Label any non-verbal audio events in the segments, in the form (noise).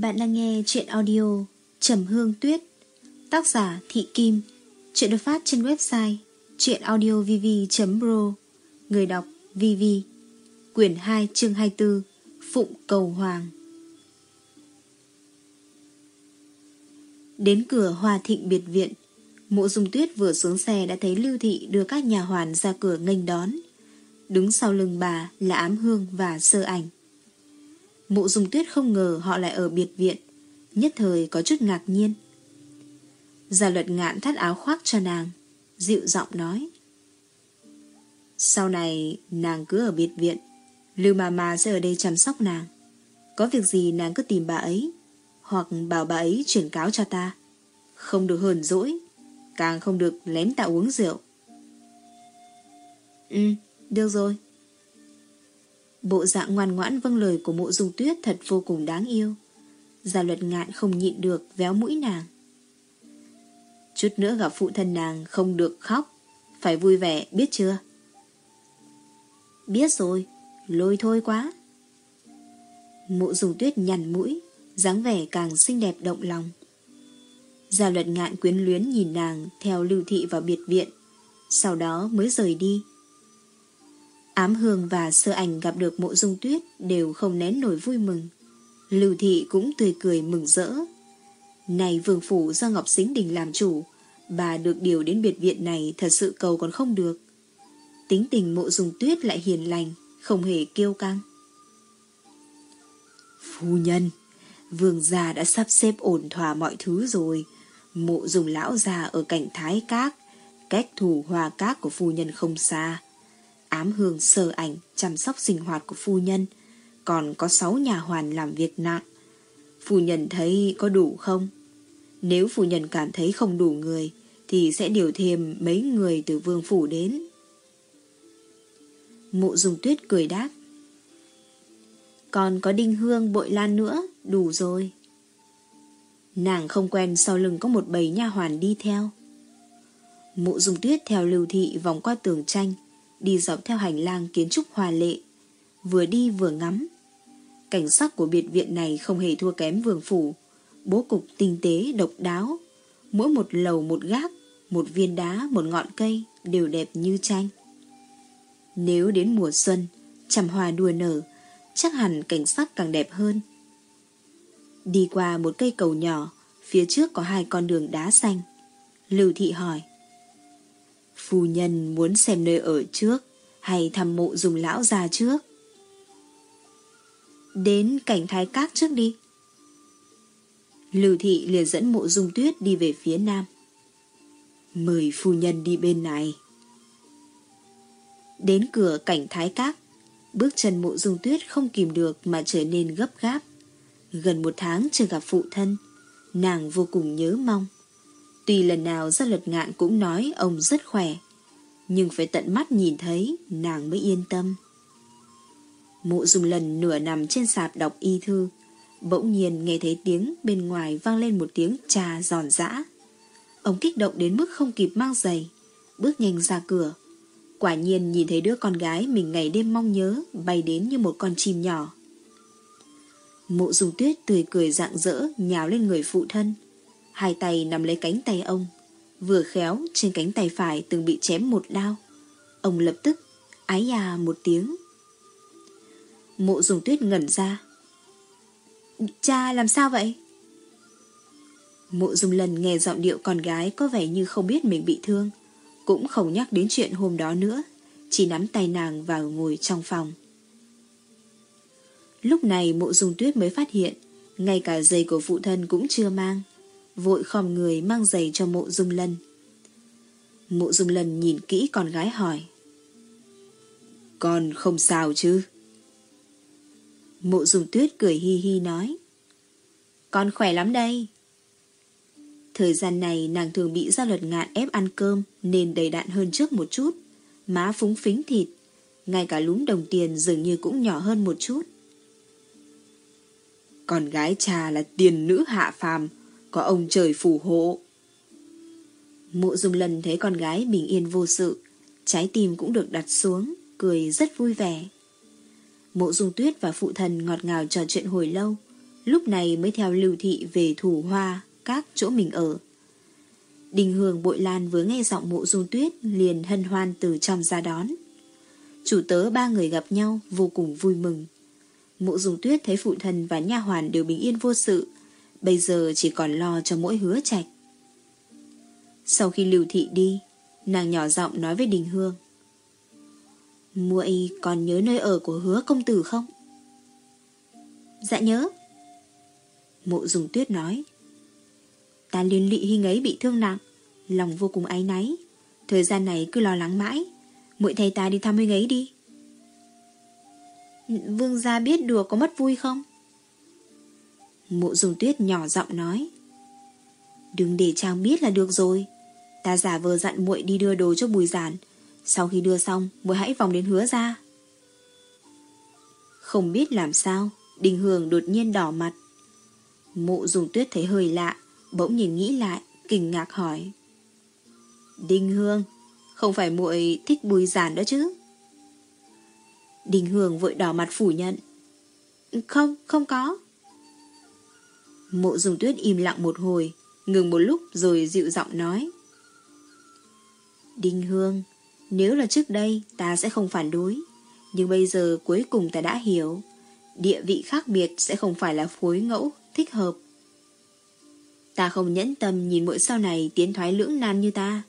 Bạn đang nghe chuyện audio Trầm Hương Tuyết, Tác giả Thị Kim. Chuyện được phát trên website chuyenaudiovv.pro Người đọc VV Quyển 2 chương 24 Phụng Cầu Hoàng. Đến cửa Hòa Thịnh Biệt Viện Mộ Dung Tuyết vừa xuống xe đã thấy Lưu Thị đưa các nhà hoàn ra cửa nghênh đón Đứng sau lưng bà là Ám Hương và Sơ Ảnh Mộ Dung Tuyết không ngờ họ lại ở biệt viện, nhất thời có chút ngạc nhiên. Gia luật ngạn thắt áo khoác cho nàng, dịu giọng nói. Sau này nàng cứ ở biệt viện, Lưu mà mà sẽ ở đây chăm sóc nàng. Có việc gì nàng cứ tìm bà ấy, hoặc bảo bà ấy chuyển cáo cho ta. Không được hờn dỗi, càng không được lén tạo uống rượu. Ừ, được rồi. Bộ dạng ngoan ngoãn vâng lời của mộ dung tuyết thật vô cùng đáng yêu. Gia luật ngạn không nhịn được véo mũi nàng. Chút nữa gặp phụ thân nàng không được khóc, phải vui vẻ biết chưa? Biết rồi, lôi thôi quá. Mộ dung tuyết nhằn mũi, dáng vẻ càng xinh đẹp động lòng. Gia luật ngạn quyến luyến nhìn nàng theo lưu thị vào biệt viện, sau đó mới rời đi. Ám Hương và Sơ Ảnh gặp được mộ dung tuyết đều không nén nổi vui mừng. Lưu Thị cũng tươi cười mừng rỡ. Này vương phủ do Ngọc Xính Đình làm chủ, bà được điều đến biệt viện này thật sự cầu còn không được. Tính tình mộ dung tuyết lại hiền lành, không hề kiêu căng. Phu nhân, vương gia đã sắp xếp ổn thỏa mọi thứ rồi. Mộ dùng lão già ở cảnh thái các, cách thủ hòa các của phu nhân không xa ám hương sờ ảnh chăm sóc sinh hoạt của phu nhân, còn có sáu nhà hoàn làm việc nặng. Phu nhân thấy có đủ không? Nếu phu nhân cảm thấy không đủ người, thì sẽ điều thêm mấy người từ vương phủ đến. Mụ dùng tuyết cười đáp. Còn có đinh hương bội lan nữa, đủ rồi. Nàng không quen sau lưng có một bầy nha hoàn đi theo. Mụ dùng tuyết theo lưu thị vòng qua tường tranh, đi dọc theo hành lang kiến trúc hòa lệ, vừa đi vừa ngắm. Cảnh sắc của biệt viện này không hề thua kém vườn phủ, bố cục tinh tế độc đáo, mỗi một lầu một gác, một viên đá, một ngọn cây đều đẹp như tranh. Nếu đến mùa xuân, trăm hoa đua nở, chắc hẳn cảnh sắc càng đẹp hơn. Đi qua một cây cầu nhỏ, phía trước có hai con đường đá xanh. Lưu Thị hỏi. Phu nhân muốn xem nơi ở trước hay thăm mộ dùng lão già trước? Đến cảnh thái cát trước đi. Lưu thị liền dẫn mộ dung tuyết đi về phía nam. Mời phu nhân đi bên này. Đến cửa cảnh thái cát, bước chân mộ dung tuyết không kìm được mà trở nên gấp gáp. Gần một tháng chưa gặp phụ thân, nàng vô cùng nhớ mong. Tuy lần nào ra luật ngạn cũng nói ông rất khỏe, nhưng phải tận mắt nhìn thấy nàng mới yên tâm. Mụ dùng lần nửa nằm trên sạp đọc y thư, bỗng nhiên nghe thấy tiếng bên ngoài vang lên một tiếng trà giòn giã. Ông kích động đến mức không kịp mang giày, bước nhanh ra cửa. Quả nhiên nhìn thấy đứa con gái mình ngày đêm mong nhớ bay đến như một con chim nhỏ. Mụ dùng tuyết tươi cười rạng rỡ nhào lên người phụ thân, hai tay nắm lấy cánh tay ông, vừa khéo trên cánh tay phải từng bị chém một đao. Ông lập tức ái à một tiếng. Mộ dùng tuyết ngẩn ra. Cha làm sao vậy? Mộ dùng lần nghe giọng điệu con gái có vẻ như không biết mình bị thương, cũng không nhắc đến chuyện hôm đó nữa, chỉ nắm tay nàng vào ngồi trong phòng. Lúc này mộ dung tuyết mới phát hiện, ngay cả giày của phụ thân cũng chưa mang, vội khom người mang giày cho mộ dung lân. Mộ dung lân nhìn kỹ con gái hỏi. Con không sao chứ? Mộ dung tuyết cười hi hi nói. Con khỏe lắm đây. Thời gian này nàng thường bị gia luật ngạn ép ăn cơm nên đầy đạn hơn trước một chút. Má phúng phính thịt, ngay cả lúm đồng tiền dường như cũng nhỏ hơn một chút. Con gái cha là tiền nữ hạ phàm, có ông trời phù hộ. Mộ dung lần thấy con gái bình yên vô sự, trái tim cũng được đặt xuống, cười rất vui vẻ. Mộ dung tuyết và phụ thần ngọt ngào trò chuyện hồi lâu, lúc này mới theo lưu thị về thủ hoa, các chỗ mình ở. Đình Hương Bội Lan vừa nghe giọng mộ dung tuyết liền hân hoan từ trong ra đón. Chủ tớ ba người gặp nhau vô cùng vui mừng. Mộ dung tuyết thấy phụ thần và nha hoàn đều bình yên vô sự, bây giờ chỉ còn lo cho mỗi hứa trạch. Sau khi lưu thị đi, nàng nhỏ giọng nói với Đình Hương. muội còn nhớ nơi ở của hứa công tử không? Dạ nhớ. Mộ dùng tuyết nói. Ta liên lị hình ấy bị thương nặng, lòng vô cùng áy náy. Thời gian này cứ lo lắng mãi, muội thầy ta đi thăm huynh ấy đi. Vương gia biết đùa có mất vui không? Mộ dùng tuyết nhỏ giọng nói. Đừng để chàng biết là được rồi. Ta giả vờ dặn muội đi đưa đồ cho bùi giản. Sau khi đưa xong, muội hãy vòng đến hứa ra. Không biết làm sao, Đình Hương đột nhiên đỏ mặt. Mộ dùng tuyết thấy hơi lạ, bỗng nhìn nghĩ lại, kinh ngạc hỏi. đinh Hương, không phải muội thích bùi giản đó chứ? đinh Hương vội đỏ mặt phủ nhận. Không, không có. Mộ dùng tuyết im lặng một hồi, ngừng một lúc rồi dịu giọng nói. Đinh Hương, nếu là trước đây ta sẽ không phản đối, nhưng bây giờ cuối cùng ta đã hiểu, địa vị khác biệt sẽ không phải là phối ngẫu, thích hợp. Ta không nhẫn tâm nhìn mỗi sau này tiến thoái lưỡng nan như ta.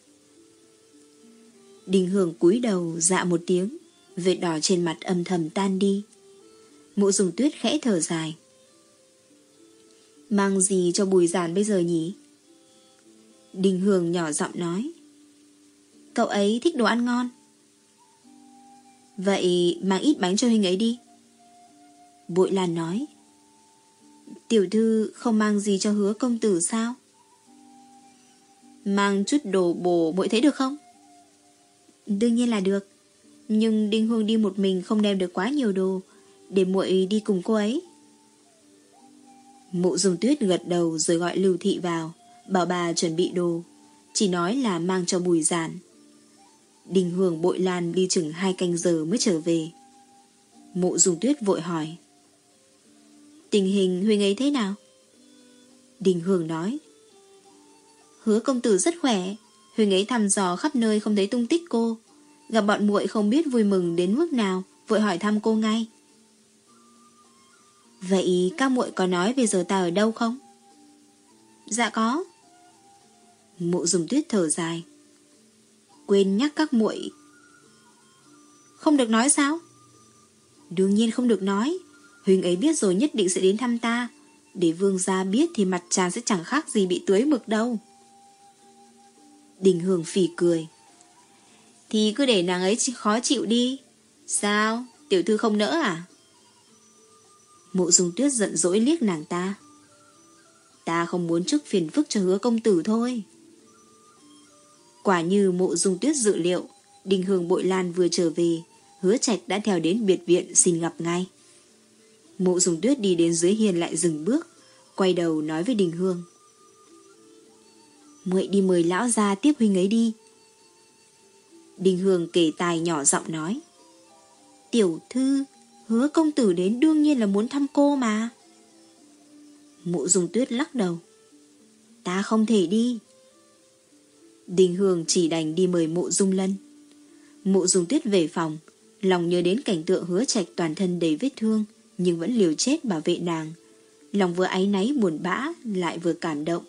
Đình Hương cúi đầu dạ một tiếng, vệt đỏ trên mặt âm thầm tan đi. Mộ dùng tuyết khẽ thở dài. Mang gì cho bùi giản bây giờ nhỉ? Đình Hương nhỏ giọng nói. Cậu ấy thích đồ ăn ngon. Vậy mang ít bánh cho huynh ấy đi. Bội Lan nói. Tiểu thư không mang gì cho hứa công tử sao? Mang chút đồ bổ muội thấy được không? Đương nhiên là được. Nhưng Đinh Hương đi một mình không đem được quá nhiều đồ, để muội đi cùng cô ấy. Mụ dùng tuyết gật đầu rồi gọi Lưu Thị vào, bảo bà chuẩn bị đồ, chỉ nói là mang cho bùi giản. Đình Hương bội lan đi chừng hai canh giờ mới trở về. Mộ dùng tuyết vội hỏi. Tình hình Huynh ấy thế nào? Đình Hương nói. Hứa công tử rất khỏe, Huynh ấy thăm dò khắp nơi không thấy tung tích cô. Gặp bọn muội không biết vui mừng đến mức nào, vội hỏi thăm cô ngay. Vậy các muội có nói về giờ ta ở đâu không? Dạ có. Mộ dùng tuyết thở dài. Quên nhắc các muội. Không được nói sao? Đương nhiên không được nói. Huynh ấy biết rồi nhất định sẽ đến thăm ta. Để vương gia biết thì mặt chàng sẽ chẳng khác gì bị tưới mực đâu. Đình Hương phì cười. Thì cứ để nàng ấy khó chịu đi. Sao? Tiểu thư không nỡ à? Mộ dung tuyết giận dỗi liếc nàng ta. Ta không muốn chức phiền phức cho hứa công tử thôi. Quả như mộ dung tuyết dự liệu, Đình Hương Bội Lan vừa trở về, hứa trạch đã theo đến biệt viện xin gặp ngay. Mộ dung tuyết đi đến dưới hiên lại dừng bước, quay đầu nói với Đình Hương. muội đi mời lão ra tiếp huynh ấy đi. Đình Hương kể tài nhỏ giọng nói. Tiểu thư, hứa công tử đến đương nhiên là muốn thăm cô mà. Mộ dung tuyết lắc đầu. Ta không thể đi. Đình Hương chỉ đành đi mời mộ dung lân. Mộ dung tuyết về phòng, lòng nhớ đến cảnh tượng hứa trạch toàn thân đầy vết thương, nhưng vẫn liều chết bảo vệ nàng. Lòng vừa áy náy buồn bã, lại vừa cảm động.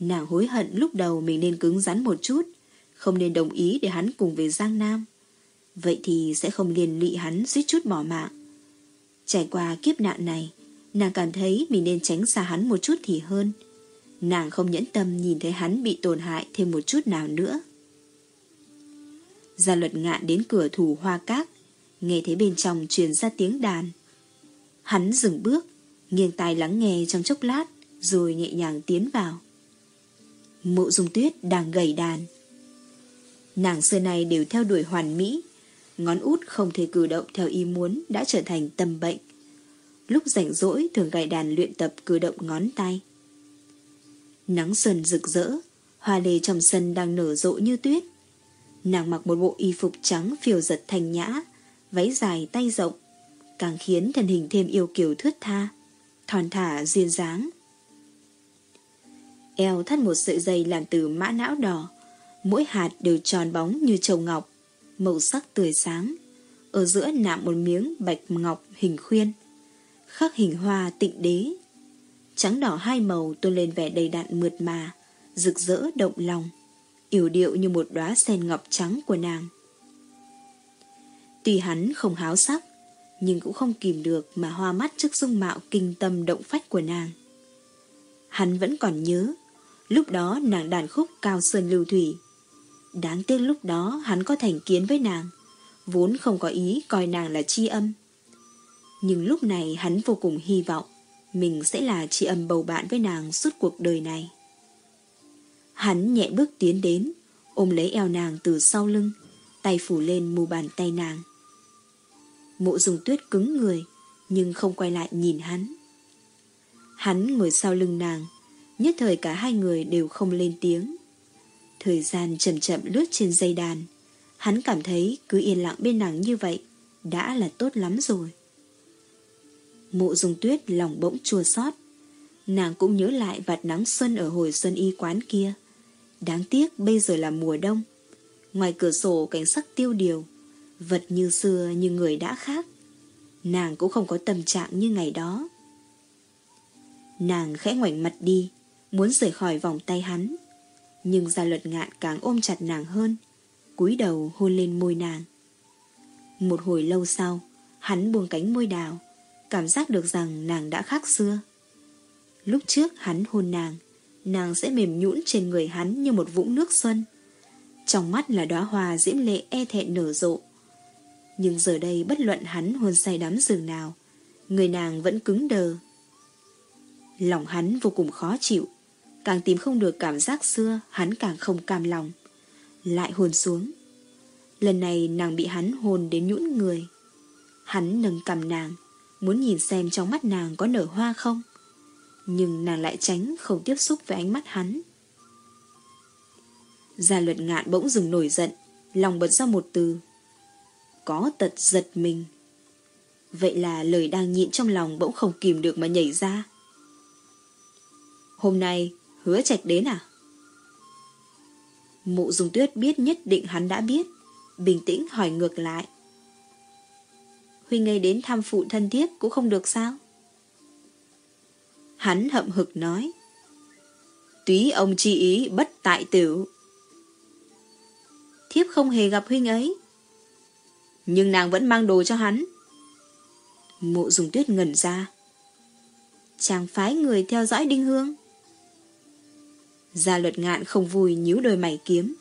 Nàng hối hận lúc đầu mình nên cứng rắn một chút, không nên đồng ý để hắn cùng về Giang Nam. Vậy thì sẽ không liền lị hắn suýt chút bỏ mạng. Trải qua kiếp nạn này, nàng cảm thấy mình nên tránh xa hắn một chút thì hơn. Nàng không nhẫn tâm nhìn thấy hắn bị tổn hại thêm một chút nào nữa. Gia luật ngạn đến cửa thủ hoa cát, nghe thấy bên trong truyền ra tiếng đàn. Hắn dừng bước, nghiêng tai lắng nghe trong chốc lát, rồi nhẹ nhàng tiến vào. Mộ dung tuyết đang gầy đàn. Nàng xưa này đều theo đuổi hoàn mỹ, ngón út không thể cử động theo ý muốn đã trở thành tâm bệnh. lúc rảnh rỗi thường gảy đàn luyện tập cử động ngón tay. Nắng xuân rực rỡ, hoa lê trong sân đang nở rộ như tuyết. Nàng mặc một bộ y phục trắng phiêu giật thanh nhã, váy dài tay rộng, càng khiến thân hình thêm yêu kiều thướt tha, thon thả duyên dáng. Eo thắt một sợi dây làm từ mã não đỏ, mỗi hạt đều tròn bóng như châu ngọc, màu sắc tươi sáng. Ở giữa nạm một miếng bạch ngọc hình khuyên, khắc hình hoa tịnh đế. Trắng đỏ hai màu tôn lên vẻ đầy đặn mượt mà, rực rỡ động lòng, yểu điệu như một đóa sen ngọc trắng của nàng. Tuy hắn không háo sắc, nhưng cũng không kìm được mà hoa mắt trước dung mạo kinh tâm động phách của nàng. Hắn vẫn còn nhớ, lúc đó nàng đàn khúc cao sơn lưu thủy. Đáng tiếc lúc đó hắn có thành kiến với nàng, vốn không có ý coi nàng là chi âm. Nhưng lúc này hắn vô cùng hy vọng mình sẽ là chi âm bầu bạn với nàng suốt cuộc đời này. Hắn nhẹ bước tiến đến, ôm lấy eo nàng từ sau lưng, tay phủ lên mu bàn tay nàng. Mộ dùng tuyết cứng người, nhưng không quay lại nhìn hắn. Hắn ngồi sau lưng nàng, nhất thời cả hai người đều không lên tiếng. Thời gian chậm chậm lướt trên dây đàn, hắn cảm thấy cứ yên lặng bên nàng như vậy, đã là tốt lắm rồi. Mộ dùng tuyết lòng bỗng chua xót Nàng cũng nhớ lại vạt nắng xuân ở hồi xuân y quán kia. Đáng tiếc bây giờ là mùa đông. Ngoài cửa sổ cảnh sắc tiêu điều, vật như xưa như người đã khác. Nàng cũng không có tâm trạng như ngày đó. Nàng khẽ ngoảnh mặt đi, muốn rời khỏi vòng tay hắn. Nhưng gia luật ngạn càng ôm chặt nàng hơn, cúi đầu hôn lên môi nàng. Một hồi lâu sau, hắn buông cánh môi đào, cảm giác được rằng nàng đã khác xưa. Lúc trước hắn hôn nàng, nàng sẽ mềm nhũn trên người hắn như một vũng nước xuân. Trong mắt là đóa hoa diễm lệ e thẹn nở rộ. Nhưng giờ đây bất luận hắn hôn say đắm giường nào, người nàng vẫn cứng đờ. Lòng hắn vô cùng khó chịu, càng tìm không được cảm giác xưa, hắn càng không cam lòng. Lại hôn xuống. Lần này nàng bị hắn hôn đến nhũn người. Hắn nâng cầm nàng, muốn nhìn xem trong mắt nàng có nở hoa không. Nhưng nàng lại tránh không tiếp xúc với ánh mắt hắn. Gia luật ngạn bỗng dừng nổi giận, lòng bật ra một từ. Có tật giật mình. Vậy là lời đang nhịn trong lòng bỗng không kìm được mà nhảy ra. Hôm nay hứa trạch đến à? Mụ dùng tuyết biết nhất định hắn đã biết, bình tĩnh hỏi ngược lại. Huynh ấy đến thăm phụ thân thiết cũng không được sao? Hắn hậm hực nói. Túy ông chi ý bất tại tử. Thiếp không hề gặp huynh ấy. Nhưng nàng vẫn mang đồ cho hắn. Mộ dùng tuyết ngẩn ra. Chàng phái người theo dõi đinh hương. Gia luật ngạn không vui nhíu đôi mày kiếm.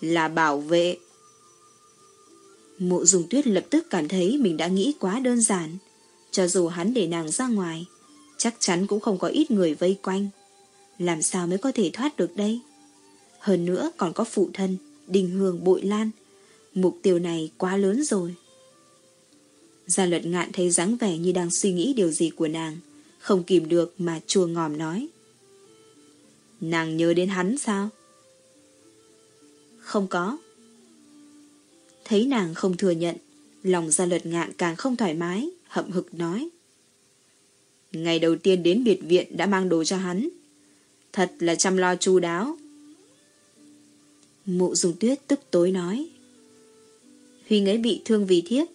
Là bảo vệ. Mộ dùng tuyết lập tức cảm thấy mình đã nghĩ quá đơn giản. Cho dù hắn để nàng ra ngoài, chắc chắn cũng không có ít người vây quanh. Làm sao mới có thể thoát được đây? Hơn nữa còn có phụ thân, đình hương bội lan. Mục tiêu này quá lớn rồi. Gia luật ngạn thấy dáng vẻ như đang suy nghĩ điều gì của nàng, không kìm được mà chua ngòm nói. Nàng nhớ đến hắn sao? Không có. Thấy nàng không thừa nhận, lòng gia luật ngạn càng không thoải mái, hậm hực nói. Ngày đầu tiên đến biệt viện đã mang đồ cho hắn. Thật là chăm lo chu đáo. Mụ dùng tuyết tức tối nói. Huynh ấy bị thương vì thiếp,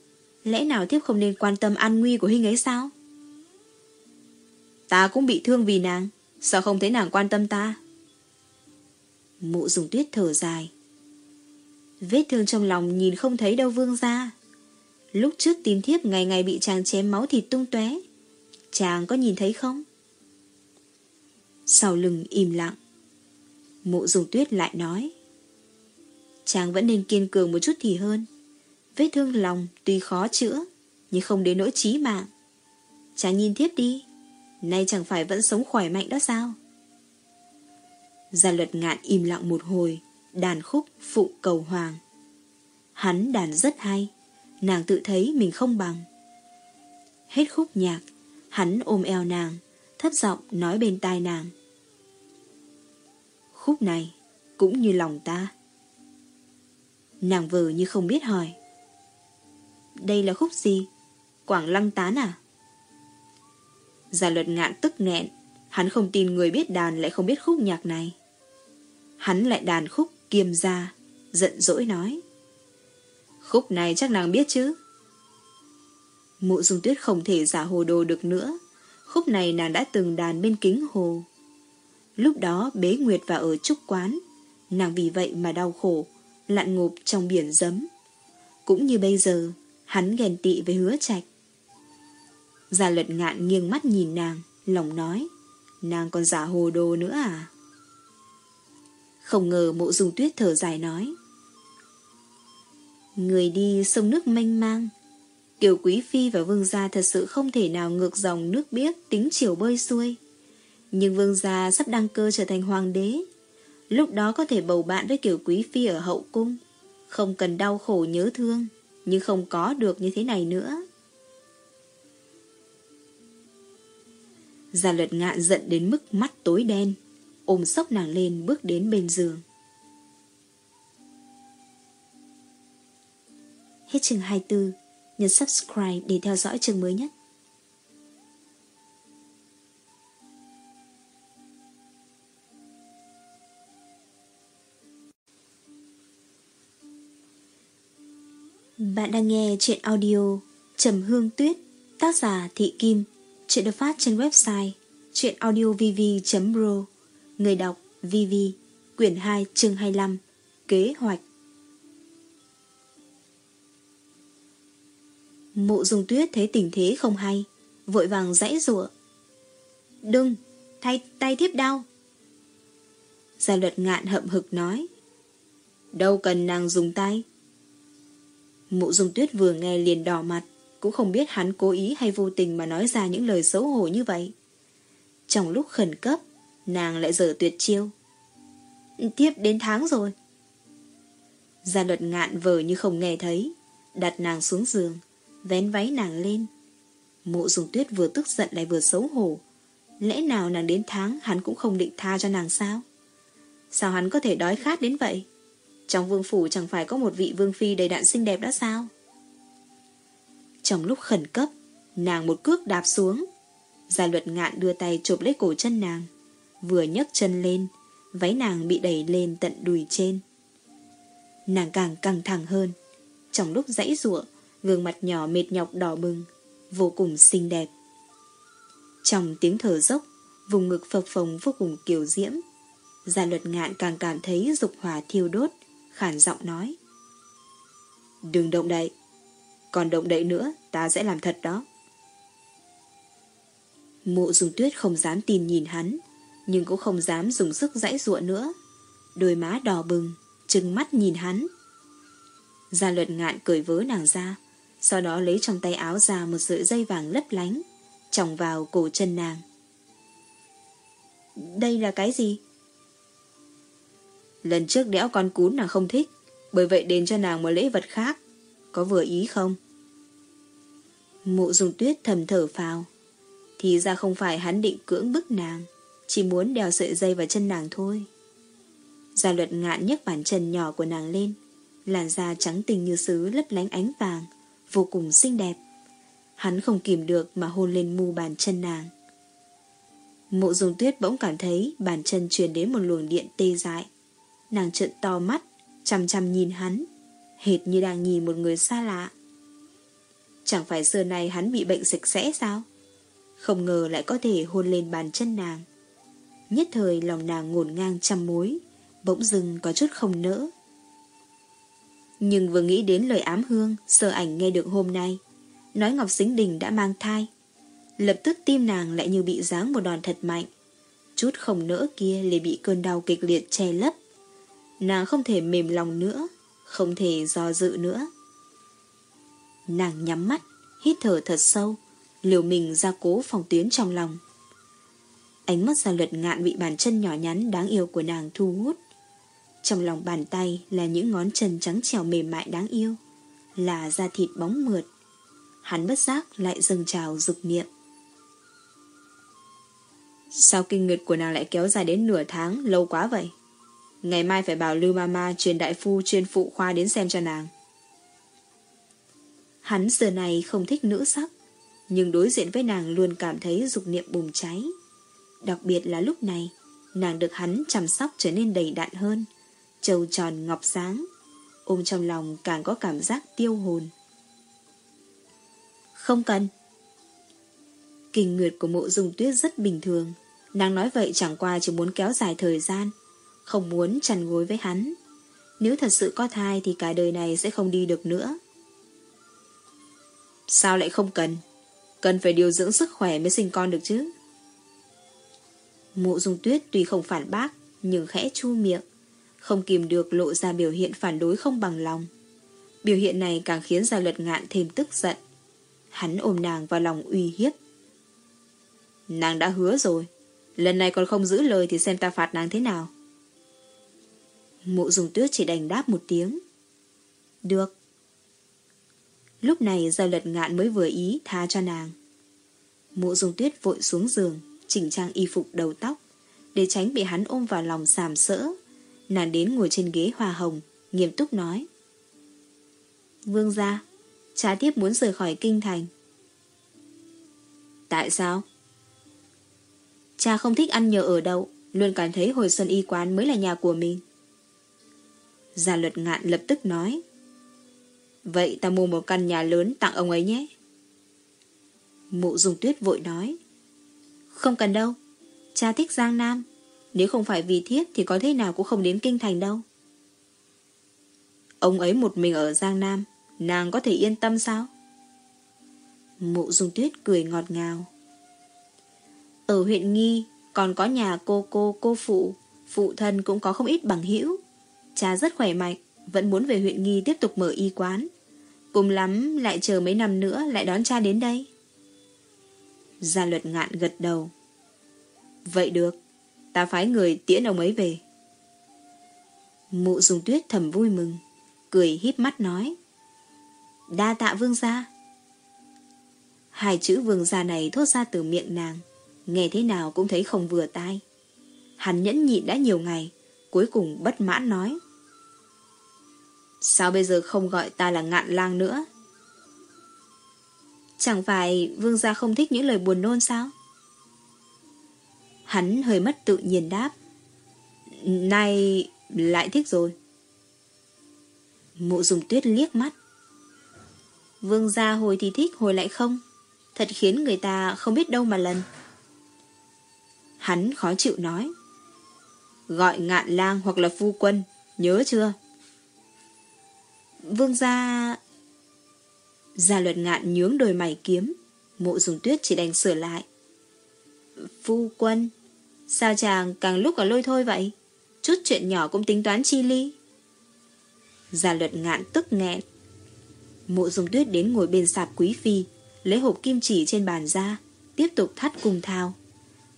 lẽ nào thiếp không nên quan tâm an nguy của huynh ấy sao? Ta cũng bị thương vì nàng, sao không thấy nàng quan tâm ta? Mụ dùng tuyết thở dài. Vết thương trong lòng nhìn không thấy đâu vương ra. Lúc trước tìm thiếp ngày ngày bị chàng chém máu thịt tung tóe Chàng có nhìn thấy không? Sau lưng im lặng. Mộ dùng tuyết lại nói. Chàng vẫn nên kiên cường một chút thì hơn. Vết thương lòng tuy khó chữa, nhưng không đến nỗi chí mạng. Chàng nhìn tiếp đi, nay chẳng phải vẫn sống khỏe mạnh đó sao? Gia luật ngạn im lặng một hồi, đàn khúc phụ cầu hoàng. Hắn đàn rất hay, nàng tự thấy mình không bằng. Hết khúc nhạc, Hắn ôm eo nàng, thấp giọng nói bên tai nàng. Khúc này cũng như lòng ta. Nàng vờ như không biết hỏi. Đây là khúc gì? Quảng lăng tán à? già luật ngạn tức nghẹn, hắn không tin người biết đàn lại không biết khúc nhạc này. Hắn lại đàn khúc kiềm ra, giận dỗi nói. Khúc này chắc nàng biết chứ? Mụ dung tuyết không thể giả hồ đồ được nữa. Khúc này nàng đã từng đàn bên kính hồ. Lúc đó bế nguyệt vào ở trúc quán. Nàng vì vậy mà đau khổ, lặn ngụp trong biển dấm. Cũng như bây giờ, hắn ghen tị với hứa trạch. Gia luật ngạn nghiêng mắt nhìn nàng, lòng nói, nàng còn giả hồ đồ nữa à? Không ngờ mộ dung tuyết thở dài nói. Người đi sông nước mênh mang, Kiều Quý Phi và Vương Gia thật sự không thể nào ngược dòng nước biếc tính chiều bơi xuôi. Nhưng Vương Gia sắp đăng cơ trở thành hoàng đế. Lúc đó có thể bầu bạn với Kiều Quý Phi ở hậu cung. Không cần đau khổ nhớ thương, nhưng không có được như thế này nữa. Gia luật ngạn giận đến mức mắt tối đen, ôm sốc nàng lên bước đến bên giường. Hết chương 24 nhấn subscribe để theo dõi chương mới nhất. Bạn đang nghe chuyện audio Trầm Hương Tuyết, tác giả Thị Kim, chuyện được phát trên website chuyenaudiovv.pro, người đọc VV, quyển 2 chương 25, kế hoạch. Mộ dung tuyết thấy tình thế không hay, vội vàng dãy rủa Đừng, thay tay thiếp đau. Gia luật ngạn hậm hực nói. Đâu cần nàng dùng tay. Mộ dung tuyết vừa nghe liền đỏ mặt, cũng không biết hắn cố ý hay vô tình mà nói ra những lời xấu hổ như vậy. Trong lúc khẩn cấp, nàng lại dở tuyệt chiêu. Tiếp đến tháng rồi. Gia luật ngạn vờ như không nghe thấy, đặt nàng xuống giường, vén váy nàng lên. Mộ dùng tuyết vừa tức giận lại vừa xấu hổ. Lẽ nào nàng đến tháng hắn cũng không định tha cho nàng sao? Sao hắn có thể đói khát đến vậy? Trong vương phủ chẳng phải có một vị vương phi đầy đạn xinh đẹp đó sao? Trong lúc khẩn cấp, nàng một cước đạp xuống. Gia luật ngạn đưa tay chụp lấy cổ chân nàng. Vừa nhấc chân lên, váy nàng bị đẩy lên tận đùi trên. Nàng càng căng thẳng hơn. Trong lúc dãy ruộng, gương mặt nhỏ mệt nhọc đỏ bừng, vô cùng xinh đẹp. Trong tiếng thở dốc, vùng ngực phập phồng vô cùng kiều diễm. Gia luật ngạn càng cảm thấy dục hỏa thiêu đốt, khản giọng nói. Đừng động đậy, còn động đậy nữa ta sẽ làm thật đó. Mộ dùng tuyết không dám tin nhìn hắn, nhưng cũng không dám dùng sức dãy ruộng nữa. Đôi má đỏ bừng, trừng mắt nhìn hắn. Gia luật ngạn cười vớ nàng ra, sau đó lấy trong tay áo ra một sợi dây vàng lấp lánh, tròng vào cổ chân nàng. Đây là cái gì? Lần trước đẽo con cún nàng không thích, bởi vậy đến cho nàng một lễ vật khác. Có vừa ý không? Mộ dùng tuyết thầm thở phào. Thì ra không phải hắn định cưỡng bức nàng, chỉ muốn đeo sợi dây vào chân nàng thôi. Gia luật ngạn nhấc bàn chân nhỏ của nàng lên, làn da trắng tinh như sứ lấp lánh ánh vàng, vô cùng xinh đẹp. Hắn không kìm được mà hôn lên mu bàn chân nàng. Mộ dùng tuyết bỗng cảm thấy bàn chân truyền đến một luồng điện tê dại. Nàng trợn to mắt, chăm chăm nhìn hắn, hệt như đang nhìn một người xa lạ. Chẳng phải xưa này hắn bị bệnh sạch sẽ sao? Không ngờ lại có thể hôn lên bàn chân nàng. Nhất thời lòng nàng ngổn ngang trăm mối, bỗng dưng có chút không nỡ. Nhưng vừa nghĩ đến lời ám hương Sơ ảnh nghe được hôm nay Nói Ngọc Sính Đình đã mang thai Lập tức tim nàng lại như bị giáng một đòn thật mạnh Chút không nỡ kia liền bị cơn đau kịch liệt che lấp Nàng không thể mềm lòng nữa Không thể do dự nữa Nàng nhắm mắt Hít thở thật sâu Liều mình ra cố phòng tuyến trong lòng Ánh mắt ra luật ngạn bị bàn chân nhỏ nhắn đáng yêu của nàng thu hút trong lòng bàn tay là những ngón chân trắng trèo mềm mại đáng yêu, là da thịt bóng mượt. Hắn bất giác lại dâng trào dục niệm. Sao kinh nguyệt của nàng lại kéo dài đến nửa tháng Lâu quá vậy Ngày mai phải bảo Lưu Mama truyền đại phu chuyên phụ khoa đến xem cho nàng. Hắn giờ này không thích nữ sắc, Nhưng đối diện với nàng luôn cảm thấy dục niệm bùng cháy. Đặc biệt là lúc này, Nàng được hắn chăm sóc trở nên đầy đặn hơn, Trầu tròn ngọc sáng, Ôm trong lòng càng có cảm giác tiêu hồn. Không cần. Kinh nguyệt của mộ dung tuyết rất bình thường, Nàng nói vậy chẳng qua chỉ muốn kéo dài thời gian không muốn chăn gối với hắn. Nếu thật sự có thai Thì cả đời này sẽ không đi được nữa. Sao lại không cần? Cần phải điều dưỡng sức khỏe mới sinh con được chứ? Mộ dung tuyết tuy không phản bác, Nhưng khẽ chu miệng. Không kìm được lộ ra biểu hiện phản đối không bằng lòng. Biểu hiện này càng khiến Gia Luật Ngạn thêm tức giận. Hắn ôm nàng vào lòng uy hiếp. Nàng đã hứa rồi. Lần này còn không giữ lời Thì xem ta phạt nàng thế nào. Mộ dùng tuyết chỉ đành đáp một tiếng. Được. Lúc này Gia Luật Ngạn mới vừa ý tha cho nàng. Mộ dùng tuyết vội xuống giường Chỉnh trang y phục đầu tóc Để tránh bị hắn ôm vào lòng sàm sỡ. Nàng đến ngồi trên ghế hoa hồng Nghiêm túc nói. Vương gia Cha tiếp muốn rời khỏi kinh thành. Tại sao? Cha không thích ăn nhờ ở đâu, Luôn cảm thấy hồi xuân y quán mới là nhà của mình. Gia luật ngạn lập tức nói. Vậy ta mua một căn nhà lớn tặng ông ấy nhé. Mụ dùng tuyết vội nói. Không cần đâu. Cha thích Giang Nam. Nếu không phải vì thiết thì có thế nào cũng không đến kinh thành đâu. Ông ấy một mình ở Giang Nam Nàng có thể yên tâm sao? Mụ dung tuyết cười ngọt ngào. Ở huyện Nghi còn có nhà cô cô cô phụ, phụ thân cũng có không ít bằng hữu. Cha rất khỏe mạnh, vẫn muốn về huyện Nghi tiếp tục mở y quán. Cùng lắm lại chờ mấy năm nữa lại đón cha đến đây. Gia luật ngạn gật đầu. Vậy được, ta phái người tiễn ông ấy về. Mụ dùng tuyết thầm vui mừng, cười híp mắt nói. Đa tạ vương gia. Hai chữ vương gia này thốt ra từ miệng nàng nghe thế nào cũng thấy không vừa tai. Hắn nhẫn nhịn đã nhiều ngày, cuối cùng bất mãn nói. Sao bây giờ không gọi ta là ngạn lang nữa? Chẳng phải vương gia không thích những lời buồn nôn sao? Hắn hơi mất tự nhiên đáp. Nay lại thích rồi. Mụ dùng tuyết liếc mắt. Vương gia hồi thì thích hồi lại không. Thật khiến người ta không biết đâu mà lần. Hắn khó chịu nói. Gọi ngạn lang hoặc là phu quân, nhớ chưa? Vương gia... Gia luật ngạn nhướng đôi mày kiếm, mộ dùng tuyết chỉ đành sửa lại. Phu quân, sao chàng càng lúc càng lôi thôi vậy? Chút chuyện nhỏ cũng tính toán chi ly. Gia luật ngạn tức nghẹn. Mộ dùng tuyết đến ngồi bên sạp quý phi, lấy hộp kim chỉ trên bàn ra, tiếp tục thắt cùng thao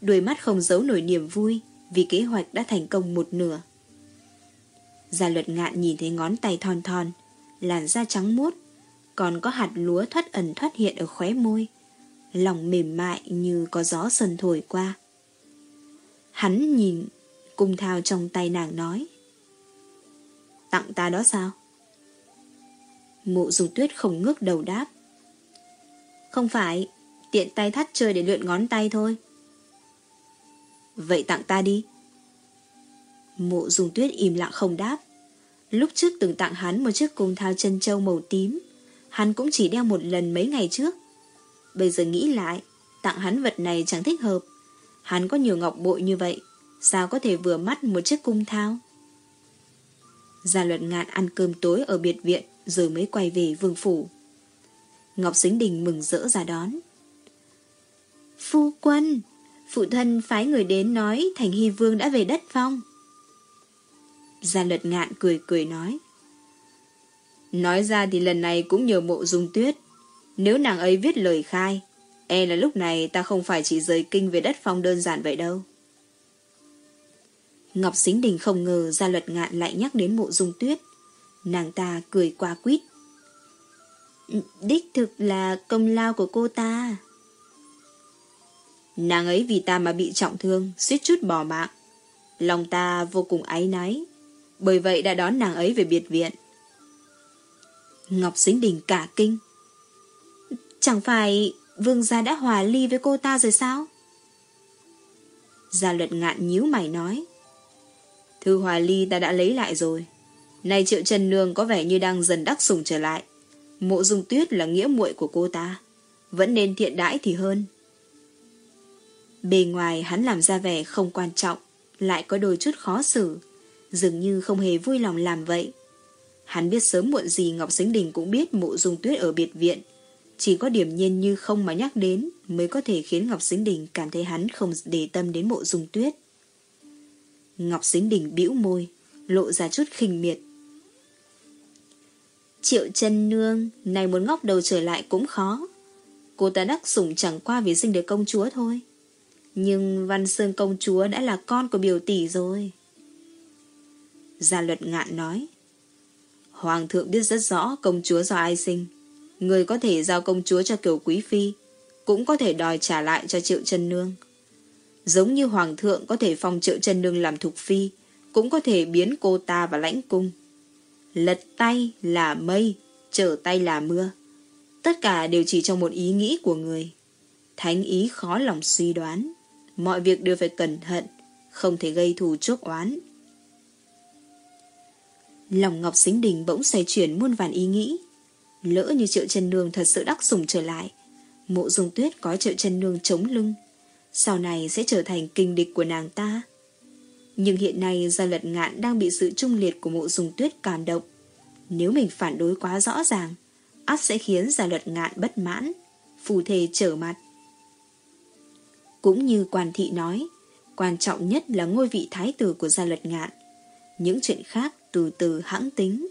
đuôi mắt không giấu nổi niềm vui vì kế hoạch đã thành công một nửa. Gia luật ngạn nhìn thấy ngón tay thon thon, làn da trắng muốt, còn có hạt lúa thoát ẩn thoát hiện ở khóe môi, lòng mềm mại như có gió sần thổi qua. Hắn nhìn cung thao trong tay nàng nói. Tặng ta đó sao? Mộ dùng tuyết không ngước đầu đáp. Không phải, tiện tay thắt chơi để luyện ngón tay thôi. Vậy tặng ta đi. Mộ dùng tuyết im lặng không đáp. Lúc trước từng tặng hắn một chiếc cung thao chân châu màu tím. Hắn cũng chỉ đeo một lần mấy ngày trước. Bây giờ nghĩ lại, tặng hắn vật này chẳng thích hợp. Hắn có nhiều ngọc bội như vậy, sao có thể vừa mắt một chiếc cung thao? Gia luật ngạn ăn cơm tối ở biệt viện rồi mới quay về vương phủ. Ngọc xính Đình mừng rỡ ra đón. Phu quân, phụ thân phái người đến nói Thành Hy Vương đã về đất phong. Gia luật ngạn cười cười nói. Nói ra thì lần này cũng nhờ mộ dung tuyết. Nếu nàng ấy viết lời khai, e là lúc này ta không phải chỉ rời kinh về đất phong đơn giản vậy đâu. Ngọc Xính Đình không ngờ gia luật ngạn lại nhắc đến mộ dung tuyết. Nàng ta cười qua quýt. Đích thực là công lao của cô ta. Nàng ấy vì ta mà bị trọng thương, suýt chút bỏ mạng. Lòng ta vô cùng áy náy, bởi vậy đã đón nàng ấy về biệt viện. Ngọc Sính Đình cả kinh. Chẳng phải vương gia đã hòa ly với cô ta rồi sao? Gia luật ngạn nhíu mày nói. Thư hòa ly ta đã lấy lại rồi. nay triệu trần nương có vẻ như đang dần đắc sủng trở lại. Mộ dung tuyết là nghĩa muội của cô ta. Vẫn nên thiện đãi thì hơn. Bề ngoài hắn làm ra vẻ không quan trọng, lại có đôi chút khó xử. Dường như không hề vui lòng làm vậy. Hắn biết sớm muộn gì Ngọc Sánh Đình cũng biết mộ dung tuyết ở biệt viện. Chỉ có điểm nhiên như không mà nhắc đến mới có thể khiến Ngọc Sánh Đình cảm thấy hắn không để tâm đến mộ dung tuyết. Ngọc Sánh Đình bĩu môi, lộ ra chút khinh miệt. Triệu chân nương, này muốn ngóc đầu trở lại cũng khó. Cô ta đắc sủng chẳng qua vì sinh được công chúa thôi. Nhưng Văn Sơn công chúa đã là con của biểu tỷ rồi. Gia luật ngạn nói. Hoàng thượng biết rất rõ công chúa do ai sinh. Người có thể giao công chúa cho kiểu quý phi, cũng có thể đòi trả lại cho triệu chân nương. Giống như hoàng thượng có thể phong triệu chân nương làm thục phi, cũng có thể biến cô ta vào lãnh cung. Lật tay là mây, trở tay là mưa. Tất cả đều chỉ trong một ý nghĩ của người. Thánh ý khó lòng suy đoán. Mọi việc đều phải cẩn thận, không thể gây thù chuốc oán. Lòng Ngọc Xính Đình bỗng xoay chuyển muôn vàn ý nghĩ. Lỡ như triệu chân nương thật sự đắc sủng trở lại. Mộ dung tuyết có triệu chân nương chống lưng. Sau này sẽ trở thành kinh địch của nàng ta. Nhưng hiện nay gia lật ngạn đang bị sự trung liệt của mộ dung tuyết cảm động. Nếu mình phản đối quá rõ ràng, ắt sẽ khiến gia luật ngạn bất mãn, phù thề trở mặt. Cũng như quan thị nói, quan trọng nhất là ngôi vị thái tử của gia luật ngạn. Những chuyện khác từ từ hãng tính.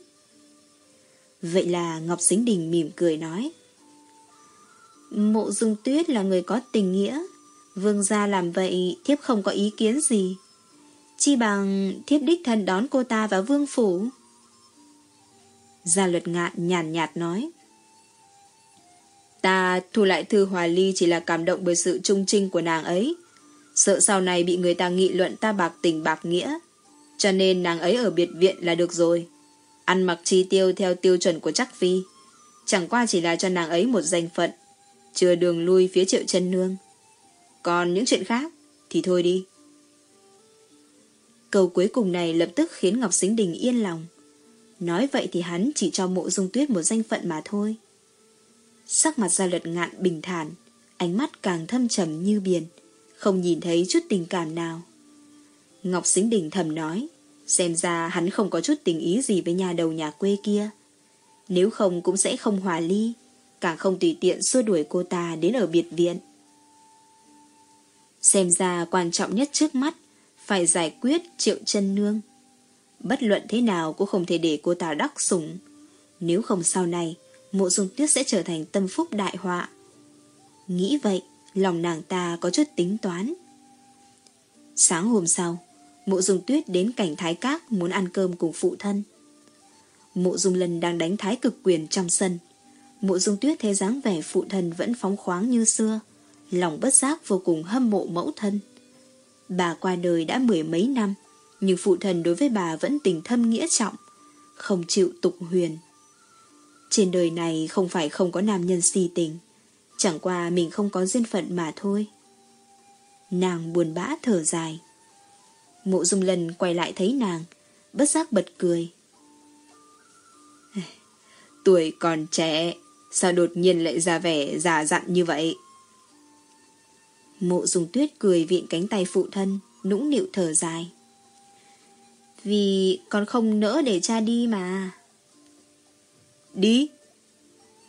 Vậy là Ngọc Sính Đình mỉm cười nói. Mộ dung tuyết là người có tình nghĩa. Vương gia làm vậy, thiếp không có ý kiến gì. Chi bằng thiếp đích thân đón cô ta vào vương phủ. Gia luật ngạn nhàn nhạt nói. Ta thu lại thư hòa ly chỉ là cảm động bởi sự trung trinh của nàng ấy. Sợ sau này bị người ta nghị luận ta bạc tình bạc nghĩa. Cho nên nàng ấy ở biệt viện là được rồi. Ăn mặc chi tiêu theo tiêu chuẩn của chắc phi. Chẳng qua chỉ là cho nàng ấy một danh phận. Chưa đường lui phía triệu chân nương. Còn những chuyện khác thì thôi đi. Câu cuối cùng này lập tức khiến Ngọc Sính Đình yên lòng. Nói vậy thì hắn chỉ cho mộ dung tuyết một danh phận mà thôi. Sắc mặt gia lật ngạn bình thản, ánh mắt càng thâm trầm như biển, không nhìn thấy chút tình cảm nào. Ngọc Sính Đình thầm nói, xem ra hắn không có chút tình ý gì với nhà đầu nhà quê kia. Nếu không cũng sẽ không hòa ly, càng không tùy tiện xua đuổi cô ta đến ở biệt viện. Xem ra quan trọng nhất trước mắt, phải giải quyết triệu chân nương. Bất luận thế nào cũng không thể để cô ta đắc sủng. Nếu không sau này, mộ dung tuyết sẽ trở thành tâm phúc đại họa. Nghĩ vậy, lòng nàng ta có chút tính toán. Sáng hôm sau, mộ dung tuyết đến cảnh thái các muốn ăn cơm cùng phụ thân. Mộ dung Lân đang đánh thái cực quyền trong sân. Mộ dung tuyết thấy dáng vẻ phụ thân vẫn phóng khoáng như xưa, lòng bất giác vô cùng hâm mộ mẫu thân. Bà qua đời đã mười mấy năm, nhưng phụ thần đối với bà vẫn tình thâm nghĩa trọng, không chịu tục huyền. Trên đời này không phải không có nam nhân si tình, chẳng qua mình không có duyên phận mà thôi. Nàng buồn bã thở dài. Mộ dung lần quay lại thấy nàng, bất giác bật cười. (sighs) Tuổi còn trẻ, sao đột nhiên lại ra vẻ già dặn như vậy? Mộ dung tuyết cười viện cánh tay phụ thân, nũng nịu thở dài. Vì con không nỡ để cha đi mà. Đi.